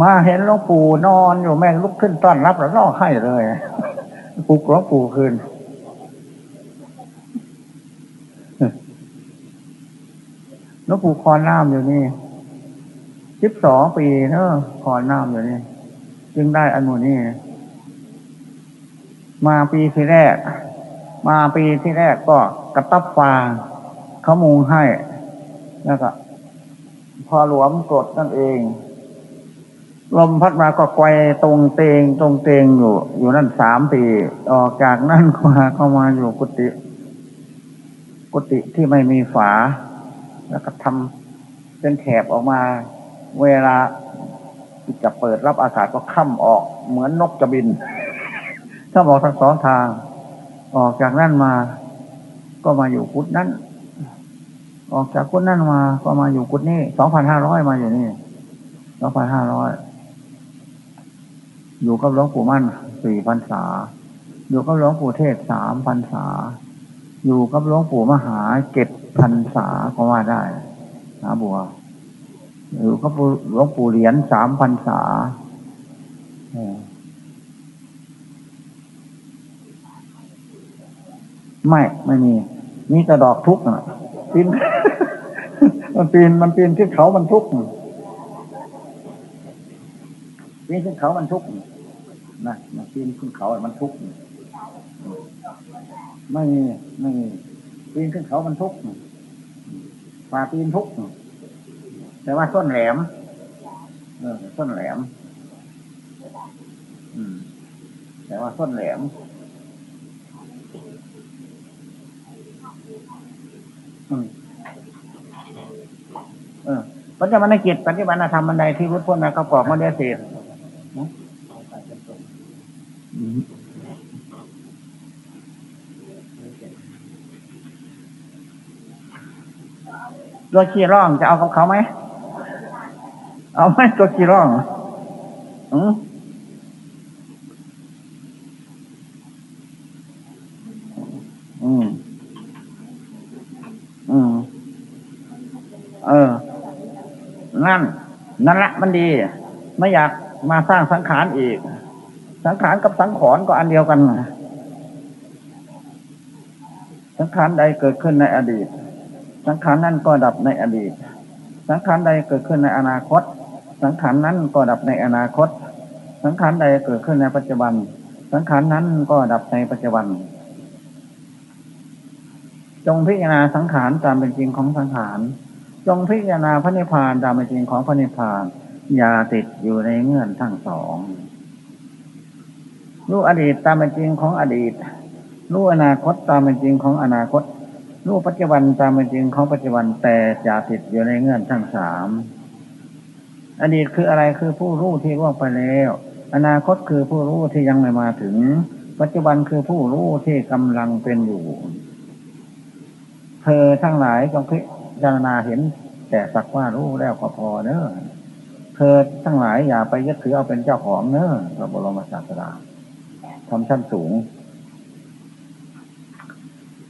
มาเห็นหลวงปู่นอนอยู่แม่งลุกขึ้นต้อนรับแล้วร้องไห้เลยปลุกหลวงปู่คืนหลวงปู่คอนน้ำอยู่นี่สิบสองปีเนอะคอนน้ำอยู่นี่ จึงได้อันมูนี่ มาปีที่แรก มาปีที่แรกก็กระตับฟางเขามุงให้แล้วก็พอหลวมกดนั่นเอง ลมพัดมาก็ไกวตรงเตงตรงเตงอยู่ อยู่นั่นสามปีออกจากนั่นมาเข้ามาอยู่กุฏิกุฏิที่ไม่มีฝา แล้วก็ทำเป็นแถบออกมา เวลาจะเปิดรับอากาศก็ค่ำออก เหมือนนกจะบิน ถ้าออกทั้งสองทาง ออกจากนั่นมา ก็มาอยู่กุฏนั้น ออกจากกุฏนั้นมาก็มาอยู่กุฏนี้สองพันห้าร้อยมาอยู่นี่สองพันห้าร้อยอยู่กับหลวงปู่มั่นสี่พันษา อยู่กับหลวงปู่เทศสามพันษา อยู่กับหลวงปู่มหาเจ็ดพันษาก็ว่าได้หาบัวอยู่กับหลวงปู่เหรียญสามพันษา ไม่ไม่มีมีแต่ดอกทุกข์นะปีนมันปีนมันปีนที่เขามันทุกข์ปีนขึ้นเขามันทุกข์นะมันปีนขึ้นเขามันทุกข์ไม่มีไม่มีปีนขึ้นเขามันทุกข์ฝ่าปีนทุกข์แต่ว่าส้นแหลมเออส้นแหลม อืม แต่ว่าส้นแหลม อืม เออปัจจุบันกิจปฏิบัติธรรมบันไดที่พุทธพุทธนะเขาบอกมาเดียเศษตัวขี้ร่องจะเอากับเขาไหม เอาไหมตัวขี้ร่องอืมอืม อืม เออ นั่น นั่นละมันดี ไม่อยากมาสร้างสังขารอีก สังขารกับสังขรก็อันเดียวกันสังขารใดเกิดขึ้นในอดีต สังขารนั้นก็ดับในอดีต สังขารใดเกิดขึ้นในอนาคต สังขารนั้นก็ดับในอนาคต สังขารใดเกิดขึ้นในปัจจุบัน สังขารนั้นก็ดับในปัจจุบัน จงพิจารณาสังขารตามเป็นจริงของสังขาร จงพิจารณาพระนิพพานตามเป็นจริงของพระนิพพาน อย่าติดอยู่ในเงื่อนทั้งสอง รู้อดีตตามเป็นจริงของอดีต รู้อนาคตตามเป็นจริงของอนาคต รู้ปัจจุบันตามเป็นจริงของปัจจุบันแต่อย่าติดอยู่ในเงื่อนทั้งสามอดีตคืออะไรคือผู้รู้ที่ล่วงไปแล้ว อนาคตคือผู้รู้ที่ยังไม่มาถึง ปัจจุบันคือผู้รู้ที่กำลังเป็นอยู่ เธอทั้งหลายจงพิจารณาเห็น แต่สักว่ารู้แล้วก็พอเนอะเธอทั้งหลายอย่าไปยึดถือเอาเป็นเจ้าของเนอะพระบรมศาสดาทำชั้นสูง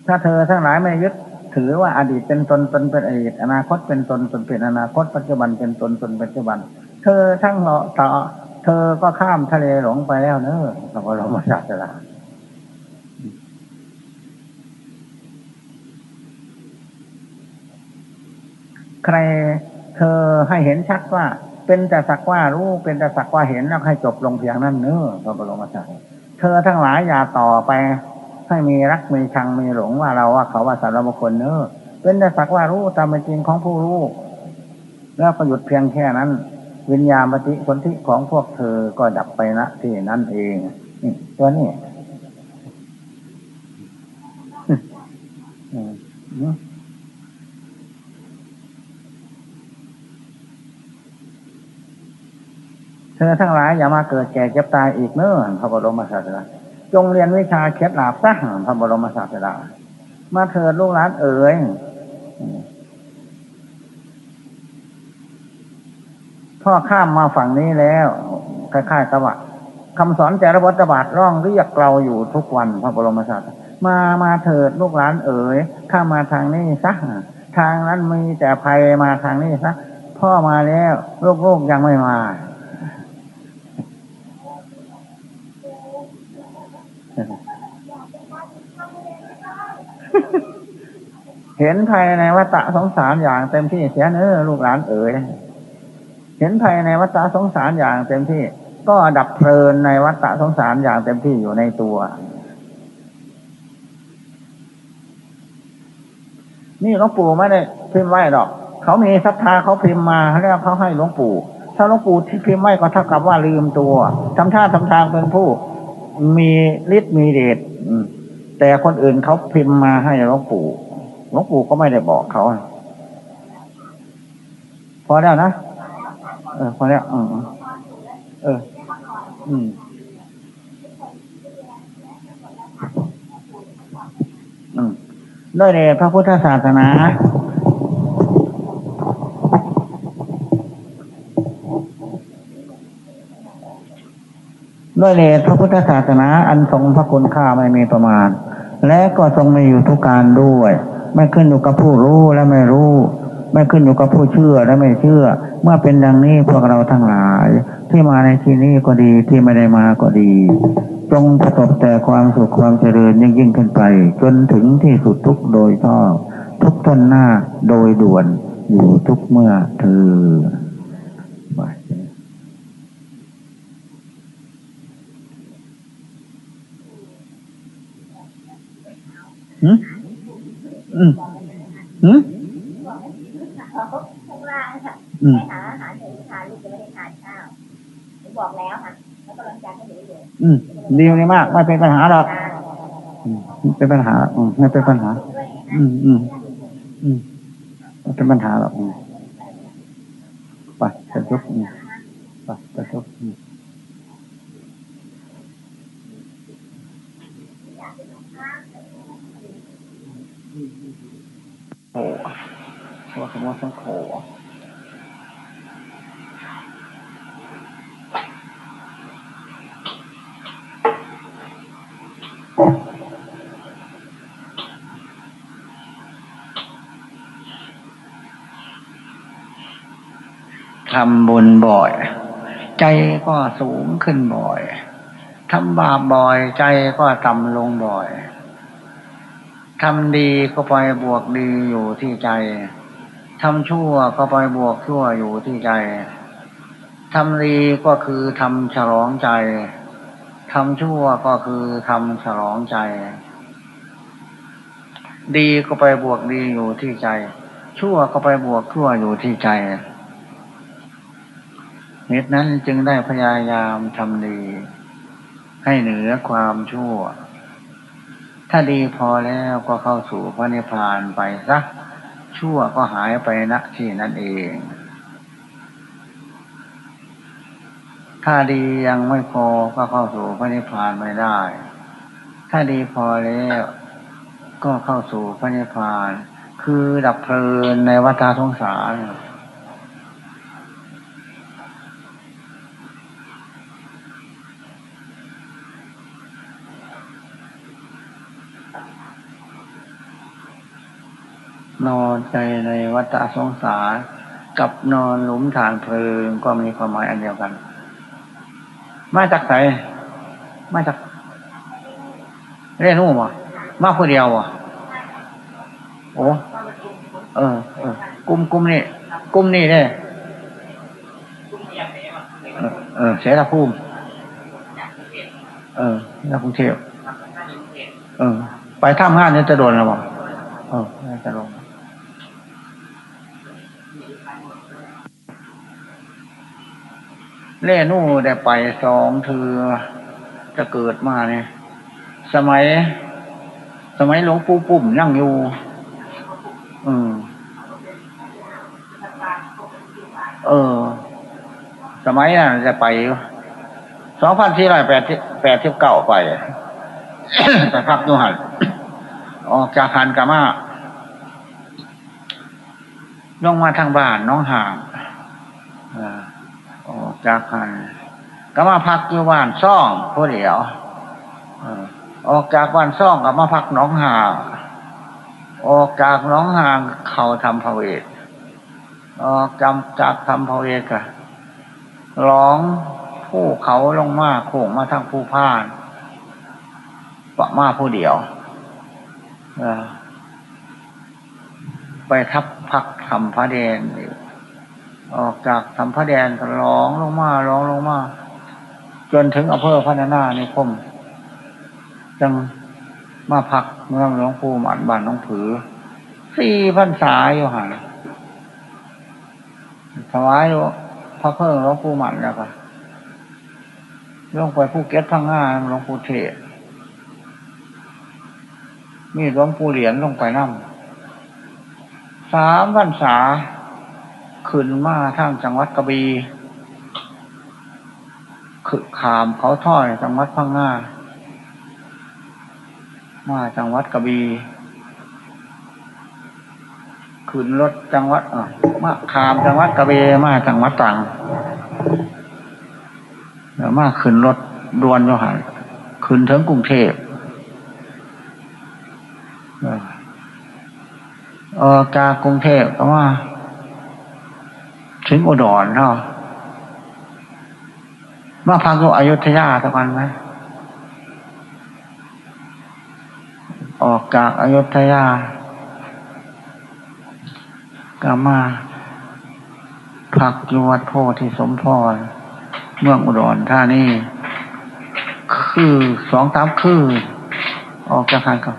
ถ้าเธอทั้งหลายไม่ยึดถือว่าอดีตเป็นตนตนเป็นอดีตอนาคตเป็นตนตนเป็นอนาคต ปัจจุบันเป็นตนตนปัจจุบัน เธอทั้งเหาะต่อเธอก็ข้ามทะเลหลงไปแล้วเนอะพระบรมศาสดา รเธอให้เห็นชัดว่า เป็นแต่สักว่ารู้เป็นแต่สักว่าเห็นแล้วให้จบลงเพียงนั้นเนอะพระบรมศาสดาเธอทั้งหลายอย่าต่อไป ให้มีรักมีชังมีหลงว่าเราว่าเขาว่าสารบุคคลเนอะเป็นแต่สักว่ารู้ตามเป็นจริงของผู้รู้ แล้วก็หยุดเพียงแค่นั้น วิญญาณปฏิสนธิของพวกเธอก็ดับไปณที่นั่นเองตัวนี้ เธอทั้งหลายอย่ามาเกิดแก่เจ็บตายอีกเน้อพระบรมศาสดาจงเรียนวิชาเคล็ดลับซะพระบรมศาสดามาเถิดลูกหลานเอ๋ยพ่อข้ามมาฝั่งนี้แล้วคล้ายๆกับว่าคำสอนแต่ละวัตบาทร่องเรียกเราอยู่ทุกวันพระบรมศาสดามามาเถิดลูกหลานเอ๋ยข้ามาทางนี้ซะทางนั้นมีแต่ภัยมาทางนี้ซะพ่อมาแล้วลูกๆยังไม่มา เห็นภายในวัฏสงสารอย่างเต็มที่เสียเนื้อลูกหลานเอ๋ยเห็นภายในวัฏสงสารอย่างเต็มที่ ก็ดับเพลินในวัฏสงสารอย่างเต็มที่อยู่ในตัว นี่หลวงปู่ไม่ได้พิมพ์ไว้หรอก เขามีศรัทธาเขาพิมพ์มาแล้วเขาให้หลวงปู่ ถ้าหลวงปู่ที่พิมพ์ไว้ก็เท่ากับว่าลืมตัวทำท่าทำทางเป็นผู้ มีฤทธิ์มีเดช แต่คนอื่นเขาพิมพ์มาให้หลวงปู่หลวงปู่ก็ไม่ได้บอกเขาพอแล้วนะเออพอแล้วเออเออ อืมด้วยเดชพระพุทธศาสนาด้วยเดชพระพุทธศาสนา อันทรงพระคุณค่าไม่มีประมาณ และก็ทรงมีอยู่ทุกการด้วย ไม่ขึ้นอยู่กับผู้รู้และไม่รู้ ไม่ขึ้นอยู่กับผู้เชื่อและไม่เชื่อ เมื่อเป็นดังนี้พวกเราทั้งหลาย ที่มาในที่นี้ก็ดีที่ไม่ได้มาก็ดี จงประสบแต่ความสุขความเจริญยิ่งยิ่งขึ้นไป จนถึงที่สุดทุกโดยชอบทุกต้นหน้าโดยด่วนอยู่ทุกเมื่อเธอ หืมอืมหืมข้างล่างค่ะอืมให้หาอาหารให้ทานลูกจะไม่ได้ทานข้าวหนูบอกแล้วค่ะแล้วกำลังใจให้หนูอยู่อืมดีเลยมากไม่เป็นปัญหาหรอกอืมไม่เป็นปัญหาอืมไม่เป็นปัญหา อืมอืมอืมไม่เป็นปัญหาหรอกอืมไปไปทุกอืมไปไปทุกอืมโอ้ ว่าคำว่าสังโฆทำบุญบ่อย ใจก็สูงขึ้นบ่อยทำบาปบ่อย ใจก็ต่ำลงบ่อย ทำดีก็ไปบวกดีอยู่ที่ใจ ทำชั่วก็ไปบวกชั่วอยู่ที่ใจ ทำดีก็คือทำฉลองใจ ทำชั่วก็คือทำฉลองใจ ดีก็ไปบวกดีอยู่ที่ใจ ชั่วก็ไปบวกชั่วอยู่ที่ใจเหตุนั้นจึงได้พยายามทำดี ให้เหนือความชั่ว ถ้าดีพอแล้วก็เข้าสู่พระนิพพานไปซะชั่วก็หายไปณที่นั่นเอง ถ้าดียังไม่พอก็เข้าสู่พระนิพพานไม่ได้ ถ้าดีพอแล้วก็เข้าสู่พระนิพพาน คือดับเพลินในวัฏสงสาร นอนใจในวัฏสงสารกับนอนหลุมฐานเพลิงก็มีความหมายอันเดียวกัน มาจากไหนมาจากเรียนรู้มามาคนเดียวอะโอ้เออเออกุมกุมนี่กุมนี่เนี่ยเออเออเสรภูมิเออนักกรุงเทพเออ ไปท่ามห้านนี่จะโดนหรือเปล่าเออจะลง เล่นู่ได้ไปสองเธอจะเกิดมาเนี่ย สมัย สมัยหลวงปู่ปุ่มนั่งอยู่ อืม เออ สมัยนั้นจะไปสองพันสี่ร้อยแปดแปดสิบเก้าไปไปพักดูหันออกจากหันกามาลงมาทางบ้านน้องห่างอ อกจากหันก็มาพักอยู่บ้านซ่องผู้เดียวออกจากบ้านซ่องก็มาพักน้องหางออกจากน้องหางเขาทำพระเวทออกจำจากทำพระเวทกะร้องผู้เขาลงมาโค้งมาทางผู้พานปะมาผู้เดียวไปทับพักทำพระแดน ออกจากทำพระแดนก็ร้องลงมาร้องลงมาจนถึงอำเภอพัฒนาในคม จังมาพักเมืองหลวงปู่หมันบ้านน้องผือสี่พรรษาอยู่ห่างถวายพระเพิ่งหลวงปู่หมันแล้วก็ลงไปผู้เก็ตพังงาหลวงปู่เทศมีหลวงปู่เหรียญลงไปนั่งสามพรรษา ขึ้นมาทางจังหวัดกระบี่คือขามเขาท่อยจังหวัดพังงามาจังหวัดกระบี่ขึ้นรถจังหวัดอะมาขามจังหวัดกระบี่มาจังหวัดตรังแล้วมาขึ้นรถดวนโยหันขึ้นถึงกรุงเทพเออจากกรุงเทพก็ว่า ถึงอุดรเนาะมาพักอยู่อยุธยาสักวันไหมออกจากอายุทยาก็มาพักอยู่วัดโพธิสมพร เมืองอุดรท่านี่คือสองตามคือ ออกจากทางก็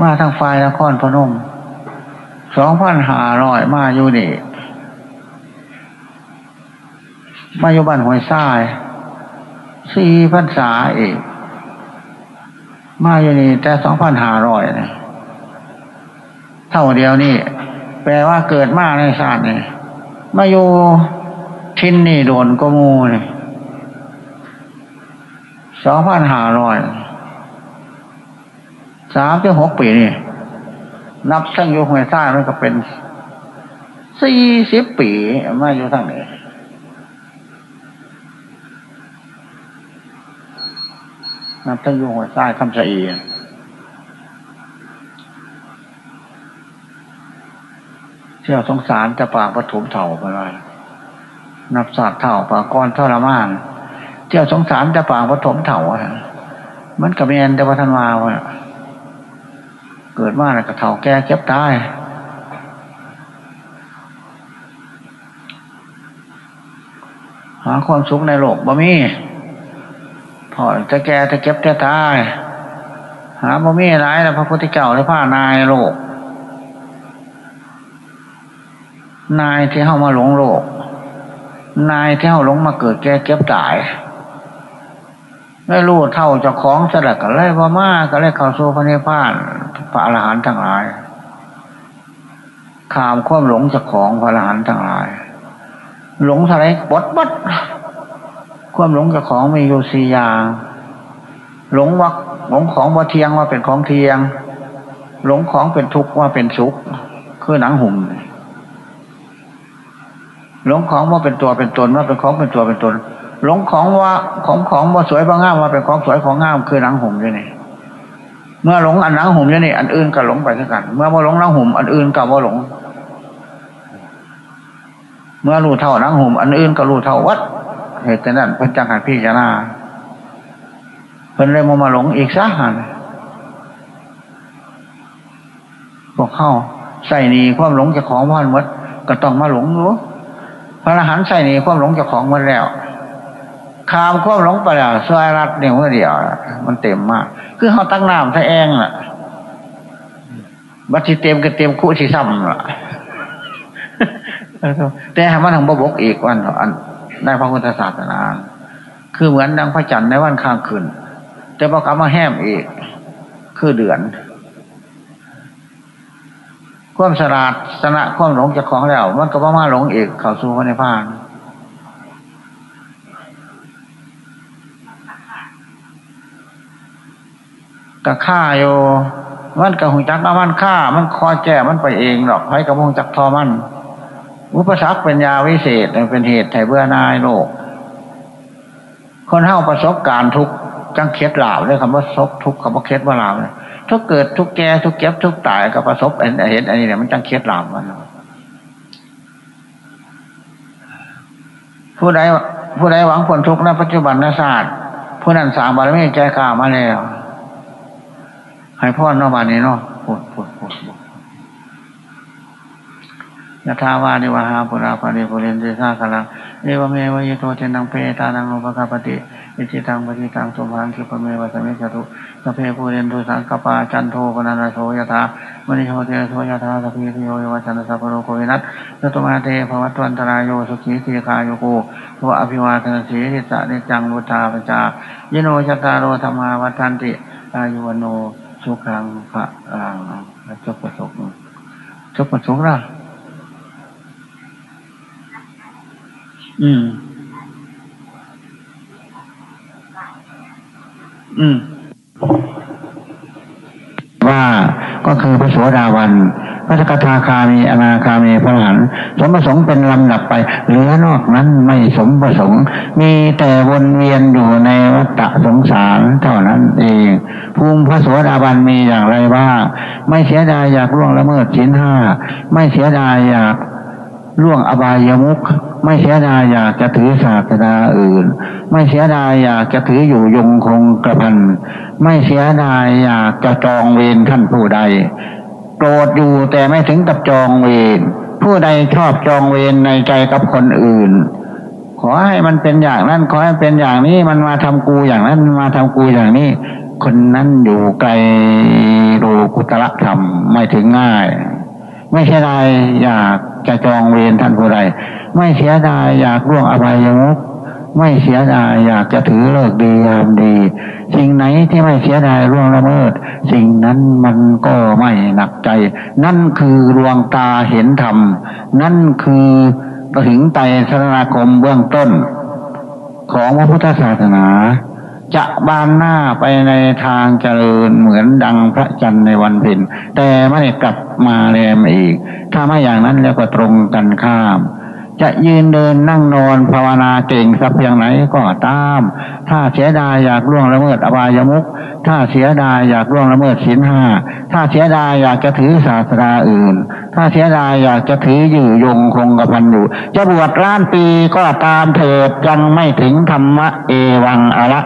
มาทางไฟนครพนม สองพันหาร้อยมาอยู่นี่มาอยู่บ้านหอยทรายสี่พันษาเอกมาอยู่นี่แต่สองพันห้าร้อยเนี่ยเท่าเดียวนี่ แปลว่าเกิดมาในศาสตร์นี่มาอยู่ทินนี่โดนก็มูนี่สองพันห้าร้อยสามถึงหกปีนี่ นับทั้งยุคหวยซ่ามันก็เป็นสี่สิบปีมาอยู่ทั้งนี้นับทั้งยุงหัวใต้คำสะอีเชื่อสงสารจะปากปฐมเถ่าไปเลยนับศาสตร์เถ่าปากก้อนทรมานเที่ยวสงสารจะปากปฐมเถ่าอะมันกับเมียนแต่วัฒนวาวะ เกิดมาแล้วก็เถ่าแก่เก็บตายหาความสุขในโลกบ่มีพอจะแก่จะเก็บจะตายหาบ่มีร้ายแล้วพระพุทธเจ้าได้ผ้านายโลก นายที่เข้ามาหลงโลก นายที่เข้าหลงมาเกิดแก่เก็บตาย ไม่รู้เท่าจะคล้องสลักกันเลยว่ามาก็เลยเข้าสู่พระนิพพานพระอรหันต์ทั้งหลายขามความหลงจาของพระอรหันต์ทั้งหลาย หลงอะไรบดบดความหลงกับของมีอยู่สี่อย่างหลงว่าหลงของว่าเทียงว่าเป็นของเทียง หลงของเป็นทุกข์ว่าเป็นสุขคือหนังหุ่มหลงของว่าเป็นตัวเป็นตนว่าเป็นของเป็นตัวเป็นตน หลงของว่าของของว่าสวยว่างามว่าเป็นของสวยของงามคือหนังห่มยู่นี่เมื่อหลงอันหนังห่มยู่นี่อันอื่นก็หลงไปเท่ากัน เมื่อว่าหลงหนังห่มอันอื่นก็ว่าหลง เมื่อรู้เท่าหนังห่มอันอื่นก็รู้เท่าวัดเหตุนั้นพิ่นจังหันพี่จาราเพิ่นเลยมามาหลงอีกสักหันพวกเข้าใส่นีความหลงจากของว่านมดก็ต้องมาหลงรู้พระอรหันต์ใส่นีความหลงจากของมันแล้ว คามความหลงไปแล้วสวยรัดเนี่ยเมื่อเดียว มันเต็มมาก คือเขาตั้งน้ำใส่แองล่ะ บัตรที่เต็มก็เต็มคู่ที่ซ้ำล่ะแต่มันทางบบกอีกวันอันในพระพุทธศาสนา คือเหมือนดังพระจันทร์ในวันข้างคืนแต่พอกลับมาแห้มอีก คือเดือนความสลาดสนะความหลงจากของแล้ว มันก็บ่มาหลงอีก เข้าสู่พระนิพพาน ก็ฆ่าอยู่มันกับหุจักน้ำมันฆ่า มันคอยแก้มันไปเองหรอกให้กับหงจักทอมัน อุปสรรคเป็นยาวิเศษเป็นเหตุไถ่เบื่อนายโลก คนเท่าประสบการณ์ทุกจังเคล็ดลาบเลยคำว่าซบทุกคำว่าเคล็ดว่าลาบเลยทุกเกิดทุกแก่ทุกเก็บทุกตายก็ประสบเห็นเห็นอันนี้เนี่ยมันจังเคล็ดลาบมันผู้ใดผู้ใดหวังผลทุกข์ในปัจจุบันนศาสตร์ผู้นั้นสามบารมีใจกล้ามาแล้ว ให้พ่อนอบานนี้เนาะปวดปวดปวดปวดยะทาวานิวาหาปุราปาริปุเรนเจสาคลังเอวเมวะยโตเทนังเปตานังอุปกาปติอิจิตังปฏิตังสุภังคิปเมวะสมิจตุสเพปุเรนตุสังกปาจันโทปนันโสยถามณิโชเทโสยถาสพีติโยวัชันสัพโรโควินัสสตุมาเตภวัตวันตรายโยสุขีทีคายโยโกวะอภิวาทนาสีหิสะนิจังวุตาปจายโนชะตาโรธรรมาวัฏันติอายุวโน สุขังพระรังจบประสงค์จบประสงค์ละอืม อืม ว่าก็คือพระโสดาวัน พระสกทาคามีอนาคามีพระหันสมประสงค์เป็นลำดับไป เหลือนอกนั้นไม่สมประสงค์ มีแต่วนเวียนอยู่ในวัฏสงสารเท่านั้นเองภูมิพระโสดาบันมีอย่างไรบ้างไม่เสียดายอยากล่วงละเมิดชิ้นห้าไม่เสียดายอยาก ล่วงอบายมุขไม่เสียดายอยากจะถือศาสนาอื่น ไม่เสียดายอยากจะถืออยู่ยงคงกระพัน ไม่เสียดายอยากจะจองเวรท่านผู้ใดโกรธอยู่แต่ไม่ถึงกับจองเวรผู้ใดชอบจองเวรในใจกับคนอื่น ขอให้มันเป็นอย่างนั้นขอให้เป็นอย่างนี้มันมาทำกูอย่างนั้นมาทำกูอย่างนี้ คนนั้นอยู่ไกลโลกุตระธรรมไม่ถึงง่าย ไม่เสียดายอยาก จะจองเวรท่านผู้ใดไม่เสียดายอยากร่วงอบายมุขไม่เสียดายอยากจะถือเลิกดียามดี สิ่งไหนที่ไม่เสียดายร่วงละเมิด สิ่งนั้นมันก็ไม่หนักใจ นั่นคือดวงตาเห็นธรรม นั่นคือถึงไตรสรณคมเบื้องต้น ของพระพุทธศาสนา จะบานหน้าไปในทางเจริญเหมือนดังพระจันทร์ในวันเพ็ญแต่ไม่กลับมาแรมอีก ถ้าไม่อย่างนั้นแล้วก็ตรงกันข้าม จะยืนเดินนั่งนอนภาวนาเก่งสักเพียงไหนก็ตาม ถ้าเสียดายอยากล่วงละเมิดอบายมุขถ้าเสียดายอยากล่วงละเมิดศีลห้า ถ้าเสียดายอยากจะถือศาสนาอื่น ถ้าเสียดายอยากจะถืออยู่ยงคงกระพันอยู่ จะบวชล้านปีก็ตามเถิดยังไม่ถึงธรรมะเอวังอะละ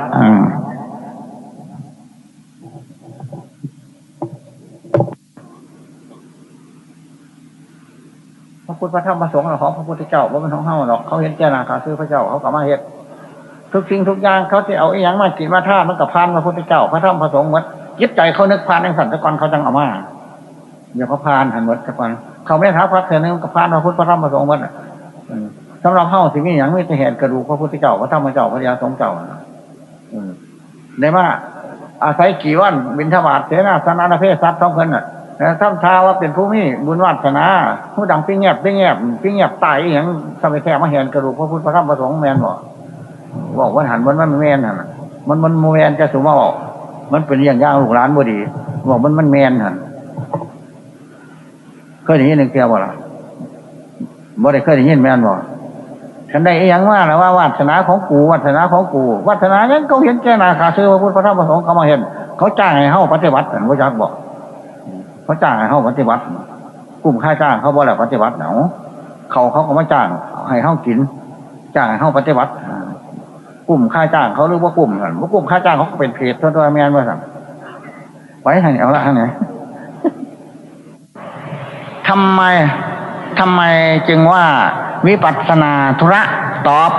พระพุทธพระธรรมพระสงฆ์ของพระพุทธเจ้าว่าเป็นของเฮาหรอกเขาเห็นเจ้านาคาซื้อพระเจ้าเขาก็มาเห็ดทุกสิ่งทุกอย่างเขาจะเอาอีหยังมากินมาท่ามันกับพานพระพุทธเจ้า พระธรรมพระสงฆ์หมดยึดใจเขานึกพานในสันตะกอนเขาจังเอามาเดี๋ยวเขาพานหันหมดตะกอนเขาไม่ท้าพระเถรนึงกับพานพระพุทธพระธรรมพระสงฆ์หมดสำหรับเฮาสิ่งนี้อย่างไม่จะเห็นกระดูกพระพุทธเจ้าพระธรรมเจ้าพระยาสงฆ์เจ้าอืมในว่าอาศัยกี่วันบินธบาตเสนาสนาเพศสัตว์ท้องเพิ่นน่ะ แล้วทำทาว่าเป็นผู้มีบุญวัฒนาผู้ดังปิ้งเงียบปิ้งเงียบปิ้งเงียบตายอย่างสมัยแท้มาเห็นกระดูกพระพุทธพระธรรมพระสงฆ์แมนบอกบอกว่าหันมันมันแมนหันน่ะมันมันโมแมนจะสูมาบอกมันเป็นอย่างย่างลูกหลานบ่ดี บอกมันมันแมนหันเคยได้ยินหนึ่งเทียวบ่ล่ะบ่ได้เคยได้ยินแมนบอกฉันได้อหยังว่าแล้วว่าวาสนาของกูวาสนาของกูวาสนานั้นเขาเห็นแก่นาคาซื้อพระพุทธพระธรรมพระสงฆ์เขามาเห็น เขาจ้างให้เฮาปฏิบัติแต่ว่าจักบอก เขาจ้างให้เขาปฏิบัติกลุ่มค่าจ้างเขาบ่แล้วปฏิบัติเนาเขาเขาก็มาจ้างให้เขากิน จ้างให้เขาปฏิบัติกลุ่มค่าจ้างเขาหรือว่ากลุ่มกันว่ากลุ่มค่าจ้างเขาก็เป็นเพจตัวตัวแมนว่าสั่งไว้ทางไหนเอาละทางไหนทำไมทำไมจึงว่าวิปัสสนาธุระตอบ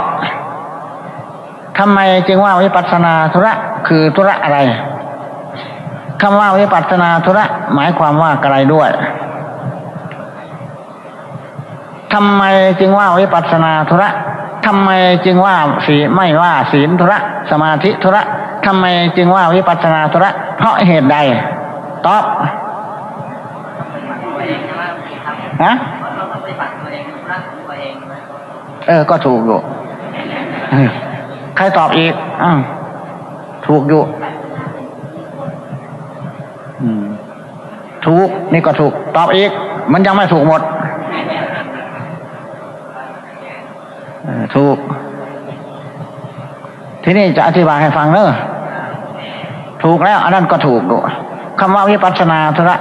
ทำไมจึงว่าวิปัสสนาธุระคือธุระอะไร คำว่าวิปัสสนาธุระ หมายความว่าอะไรด้วยทำไมจึงว่าวิปัสสนาธุระทำไมจึงว่าสีไม่ว่าศีลธุระ สมาธิธุระทำไมจึงว่าวิปัสสนาธุระ เพราะเหตุใดตอบฮะเออ ก็ถูกอยู่ใครตอบอีกอ้าวถูกอยู่ อืม ถูก นี่ก็ถูก ตอบอีก มันยังไม่ถูกหมด ถูก ที่นี่จะอธิบายให้ฟังเนอะถูกแล้ว อันนั้นก็ถูกดูคำว่าวิปัสสนาธุระ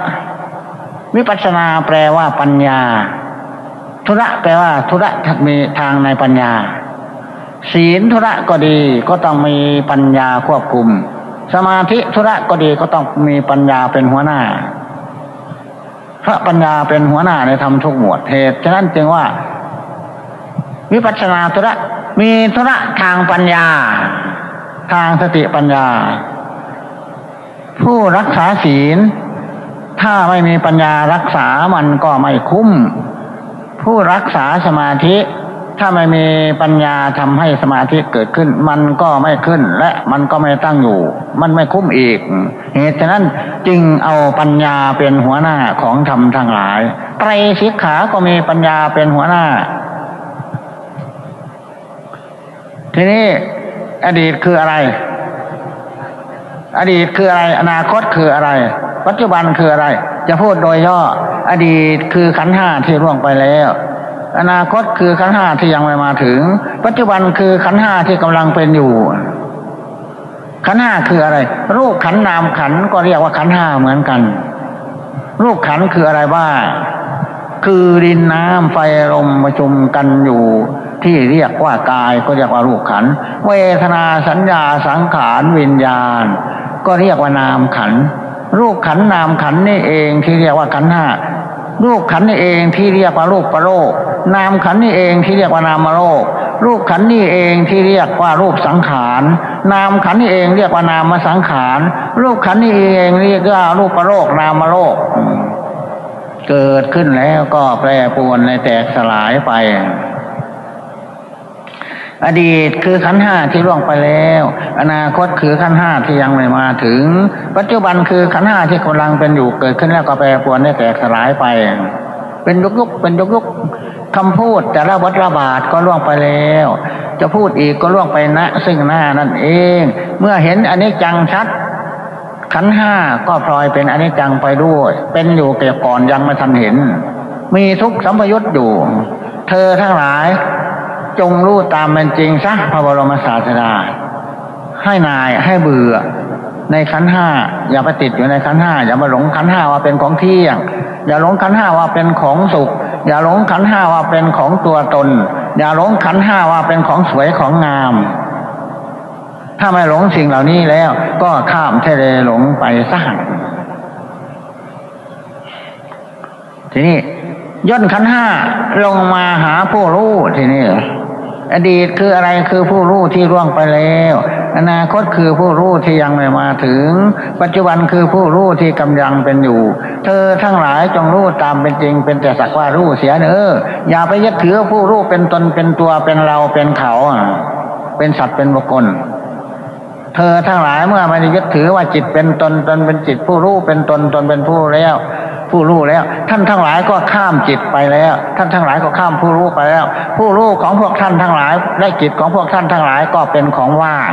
วิปัสสนาแปลว่าปัญญา ธุระแปลว่า ธุระมีทางในปัญญา ศีลธุระก็ดี ก็ต้องมีปัญญาควบคุม สมาธิธุระก็ดีก็ต้องมีปัญญาเป็นหัวหน้า พระปัญญาเป็นหัวหน้าในธรรมทุกหมวดเหตุฉะนั้นจึงว่า วิปัสสนาธุระมีธุระทางปัญญา ทางสติปัญญา ผู้รักษาศีล ถ้าไม่มีปัญญารักษามันก็ไม่คุ้ม ผู้รักษาสมาธิ ถ้าไม่มีปัญญาทำให้สมาธิเกิดขึ้น มันก็ไม่ขึ้นและมันก็ไม่ตั้งอยู่ มันไม่คุ้มอีก เหตุฉะนั้นจึงเอาปัญญาเป็นหัวหน้าของธรรมทั้งหลายไตรสิกขา ก็มีปัญญาเป็นหัวหน้า ทีนี้อดีตคืออะไร อดีตคืออะไร อนาคตคืออะไร ปัจจุบันคืออะไร จะพูดโดยย่อ อดีตคือขันห้าที่ล่วงไปแล้ว อนาคตคือขันห้าที่ยังไม่มาถึง ปัจจุบันคือขันห้าที่กำลังเป็นอยู่ ขันห้าคืออะไร รูปขันนามขันก็เรียกว่าขันห้าเหมือนกัน รูปขันคืออะไรบ้างคือดินน้ำไฟลมประชุมกันอยู่ ที่เรียกว่ากายก็เรียกว่ารูปขัน เวทนาสัญญาสังขารวิญญาณ ก็เรียกว่านามขัน รูปขันนามขันนี่เองที่เรียกว่าขันห้ารูปขันนี่เองที่เรียกว่ารูปประโลก นามขันนี่เองที่เรียกว่านามโลก รูปขันนี่เองที่เรียกว่ารูปสังขาร นามขันนี่เองเรียกว่านามสังขาร รูปขันนี่เองเรียกว่ารูปประโลกนามโลก เกิดขึ้นแล้วก็แปรปรวนในแตกสลายไปอดีตคือขันห้าที่ล่วงไปแล้ว อนาคตคือขันห้าที่ยังไม่มาถึง ปัจจุบันคือขันห้าที่กำลังเป็นอยู่เกิดขึ้นแล้วก็แปรปรวนได้แตกสลายไป เป็นยุกยุกเป็นยุกยุก คำพูดแต่ละวัฏรบาทก็ล่วงไปแล้ว จะพูดอีกก็ล่วงไปณซึ่งหน้านั่นเอง เมื่อเห็นอันนี้จังชัด ขันห้าก็พลอยเป็นอันิจจังไปด้วย เป็นอยู่เกี่ยวก่อนยังไม่ทันเห็น มีทุกสัมพยุตอยู่ เธอทั้งหลาย จงรู้ตามเป็นจริงซะพระบรมศาสดาให้นายให้เบื่อในขันห้าอย่าไปติดอยู่ในขันห้าอย่ามาหลงขันห้าว่าเป็นของเที่ยง อย่าหลงขันห้าว่าเป็นของสุข อย่าหลงขันห้าว่าเป็นของตัวตน อย่าหลงขันห้าว่าเป็นของสวยของงาม ถ้าไม่หลงสิ่งเหล่านี้แล้ว ก็ข้ามทะเลหลงไปสร้างทีนี้ย่นขันห้าลงมาหาผู้รู้ทีนี้อดีตคืออะไรคือผู้รู้ที่ร่วงไปแล้ว อนาคตคือผู้รู้ที่ยังไม่มาถึง ปัจจุบันคือผู้รู้ที่กำลังเป็นอยู่ เธอทั้งหลายจงรู้ตามเป็นจริง เป็นแต่สักว่ารู้เสียเนออย่าไปยึดถือผู้รู้เป็นตนเป็นตัวเป็นเราเป็นเขา เป็นสัตว์เป็นบุคคลเธอทั้งหลายเมื่อม่ได้ยึดถือว่าจิตเป็นตนตนเป็นจิตผู้รู้เป็นตนตนเป็นผู้แล้ว ผู้รู้แล้ว ท่านทั้งหลายก็ข้ามจิตไปแล้ว ท่านทั้งหลายก็ข้ามผู้รู้ไปแล้ว ผู้รู้ของพวกท่านทั้งหลายและจิตของพวกท่านทั้งหลายก็เป็นของว่าง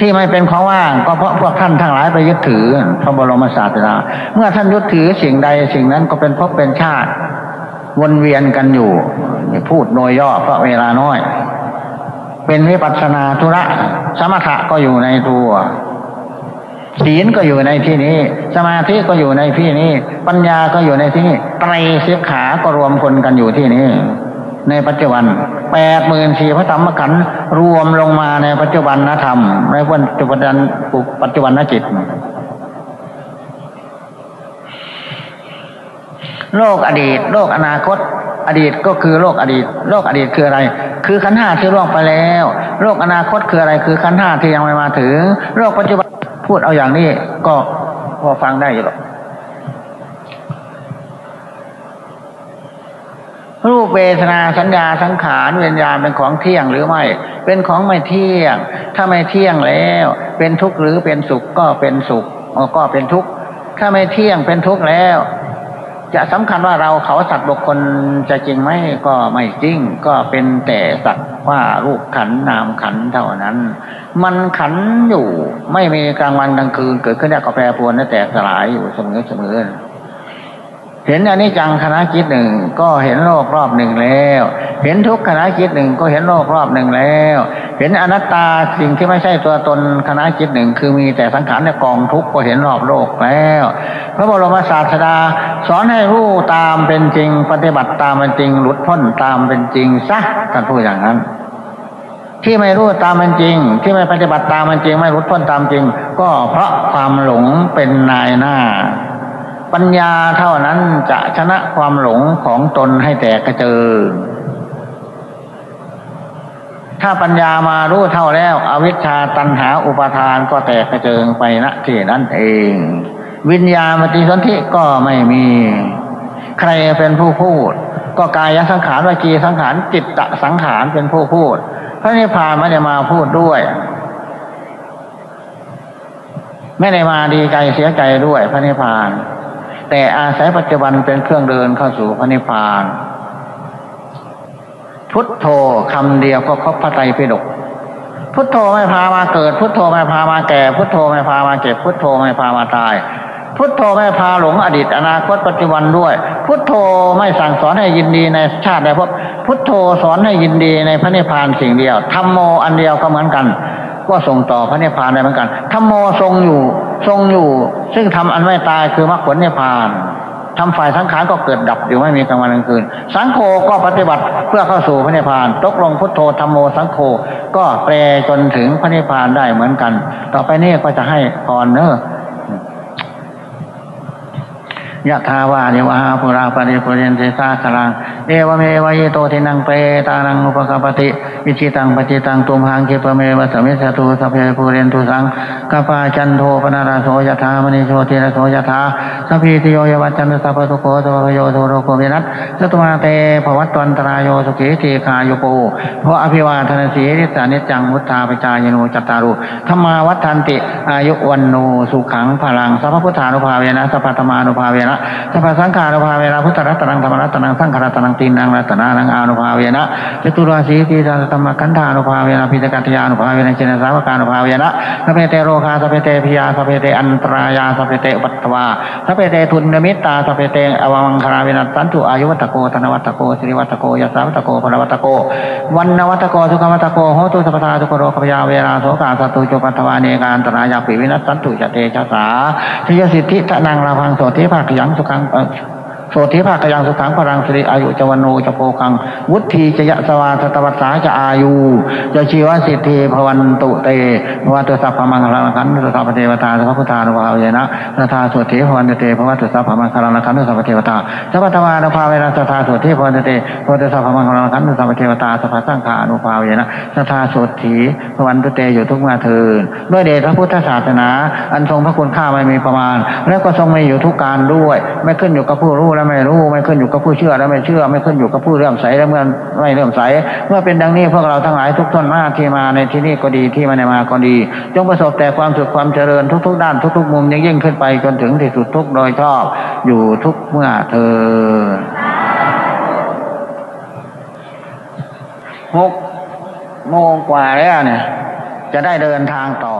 ที่ไม่เป็นของว่าง ก็เพราะพวกท่านทั้งหลายไปยึดถือพระบรมศาสดาเมื่อท่านยึดถือสิ่งใดสิ่งนั้นก็เป็นภพเป็นชาติ วนเวียนกันอยู่พูดโดยย่อเพราะเวลาน้อย เป็นวิปัสสนาธุระ สมถะก็อยู่ในตัว ศีลก็อยู่ในที่นี้ สมาธิก็อยู่ในที่นี้ ปัญญาก็อยู่ในที่นี้ไตรสิกขา ก็รวมคนกันอยู่ที่นี้ ในปัจจุบันแปดหมื่นสี่พระธรรมขันธ์รวมลงมาในปัจจุบันนธรรมในปัจจุบันปัจจุบันนจิต โลกอดีต โลกอนาคต อดีตก็คือโลกอดีต โลกอดีตคืออะไร คือขันธ์ห้าที่ล่วงไปแล้ว โลกอนาคตคืออะไร คือขันธ์ห้าที่ยังไม่มาถึง โลกปัจจุบัน พูดเอาอย่างนี้ก็พอฟังได้อยู่หรอกรูปเวทนาสัญญาสังขารวิญญาณเป็นของเที่ยงหรือไม่ เป็นของไม่เที่ยง ถ้าไม่เที่ยงแล้ว เป็นทุกข์หรือเป็นสุขก็เป็นสุขก็เป็นทุกข์ถ้าไม่เที่ยงเป็นทุกข์แล้ว จะสำคัญว่าเราเขาสัตว์บุคคลจะจริงไหมก็ไม่จริง ก็เป็นแต่สัตว์ว่ารูปขันนามขันเท่านั้น มันขันอยู่ไม่มีกลางวันกลางคืน เกิดขึ้นแล้วก็แปรปรวนและแตกสลายอยู่เสมอเสมอเห็นอันิจจังคณะจิตหนึ่งก็เห็นโลกรอบหนึ่งแล้ว เห็นทุกขณะจิตหนึ่งก็เห็นโลกรอบหนึ่งแล้ว เห็นอนัตตาสิ่งที่ไม่ใช่ตัวตนคณะจิตหนึ่ง คือมีแต่สังขารในกองทุกข์ก็เห็นรอบโลกแล้ว พระบรมศาสดา สอนให้รู้ตามเป็นจริง ปฏิบัติตามเป็นจริง หลุดพ้นตามเป็นจริงซะท่านพูดอย่างนั้น ที่ไม่รู้ตามเป็นจริง ที่ไม่ปฏิบัติตามเป็นจริง ไม่หลุดพ้นตามจริง ก็เพราะความหลงเป็นนายหน้า ปัญญาเท่านั้นจะชนะความหลงของตนให้แตกกระเจิง ถ้าปัญญามารู้เท่าแล้ว อวิชชาตันหาอุปาทานก็แตกกระเจิงไปณที่นั่นเอง วิญญาณมติสนธิก็ไม่มี ใครเป็นผู้พูด ก็กายสังขารวิจีสังขารจิตตสังขารเป็นผู้พูด พระนิพพานไม่ได้มาพูดด้วย ไม่ได้มาดีใจเสียใจด้วยพระนิพพาน แต่อาศัยปัจจุบันเป็นเครื่องเดินเข้าสู่พระนิพพาน พุทโธคำเดียวก็ครบพระไตรปิฎกพุทโธไม่พามาเกิด พุทโธไม่พามาแก่ พุทโธไม่พามาเก็บ พุทโธไม่พามาตาย พุทโธไม่พาหลงอดีตอนาคตปัจจุบันด้วย พุทโธไม่สั่งสอนให้ยินดีในชาติใดพบพุทโธสอนให้ยินดีในพระนิพพานสิ่งเดียวธรรมโมอันเดียวก็เหมือนกัน ก็ส่งต่อพระนิพพานได้เหมือนกันธรรมโมทรงอยู่ทรงอยู่ ซึ่งทำอันไม่ตายคือมรรคผลนิพพาน ทำฝ่ายสังขารก็เกิดดับอยู่ไม่มีกลางวันกลางคืน สังโฆก็ปฏิบัติเพื่อเข้าสู่พระนิพพาน ตกลงพุทโธธรรมโมสังโฆก็แปลจนถึงพระนิพพานได้เหมือนกัน ต่อไปนี้ก็จะให้พรเนอะ ยะทาวาเนวะปุราปริปุเรนเทสาคลัง เอวะเมวะ อิโตทินนังเปตานังอุปะกัปปะติ อิจฉิตังปัตถิตังตุมหัง ขิปปะเมวะ สะมิชฌะตุ สัพเพปูเรนตุสังกัปปาจันโทปัณณะระโส ยะถา มะณิ โชติระโส ยะถา สัพพีติโย วิวัชชันตุ สัพพะโรโค วินัสสะตุมาเต ภะวัตวันตะราโยสุขีทีฆายุโก ภะวะ อะภิวาทะนะสีลิสสะ นิจจังวุฑฒาปะจายิโนจัตตาโร ธัมมาวัฑฒันติอายุวัณโณ สุขัง พะลังสัพพะพุทธานุภาเวนะสัพพะธัมมานุภาเวนะสัพพสังฆานุภาเวนะพุทธรัตนังธรรมรัตนังสังฆรัตนังตีนังรัตนานังอานุภาเวนะจตุราสีติสหัสสธัมมักขันธานุภาเวนะปิฎกัตยานุภาเวนะชินสาวกานุภาเวนะสัพเพเตโรคาสัพเพเตภยาสัพเพเตอันตรายาสัพเพเตอุปัททวาสัพเพเตทุนนิมิตตาสัพเพเตอวมังคลาวินัสสันตุอายุวัฑฒโกธนวัฑฒโกสิริวัฑฒโกยสวัฑฒโกพลวัฑฒโกวัณณวัฑฒโกสุขวัฑฒโกโหตุสัพพทาทุกขโรคภยาเวราโสกาสัตตุจุปัททวาอเนกาอันตรายาปิวินัสสันตุจเตชะสาทยสิทธิทนังราพังโสติภาคยังสุขังเอ่อ โสธิภาคยังสุขังพรังสิริอายุจวันโนจะโพคัง วุฒิจะยะสวาสตวัสสาจะอายุจะชีวสิทธิภวันตุเตภวตุสัพพมังคลังคันตุสัพพเทวตาสัพพุทธานุภาเวนะสัทธาโสธิภวันตุเตภวตุสัพพมังคลังคันตุสัพพเทวตาสัพพธรรมานุภาเวนะสัทธาโสธิภวันตุเตภวตุสัพพมังคลังคันตุสัพพเทวตาสัพพสังฆานุภาเวนะสัทธาโสธิภวันตุเตอยู่ทุกเมื่อเทินด้วยเดชพระพุทธศาสนา อันทรงพระคุณค่าไม่มีประมาณ แล้วก็ทรงมีอยู่ทุกการด้วย ไม่ขึ้นอยู่กับผู้รู้และไม่รู้ไม่ขึ้นอยู่กับผู้เชื่อและไม่เชื่อ ไม่ขึ้นอยู่กับผู้เลื่อมใสและเมื่อไม่เลื่อมใส เมื่อเป็นดังนี้พวกเราทั้งหลายทุกท่านมาที่มาในที่นี้ก็ดีที่ไมาในมาก็ดี จงประสบแต่ความสุขความเจริญทุก ๆ ด้านทุก ๆ มุมยิ่งยิ่งขึ้นไปจนถึงที่สุดทุกโดยชอบอยู่ทุกเมื่อเธอหกโมงกว่าแล้วเนี่ย จะได้เดินทางต่อ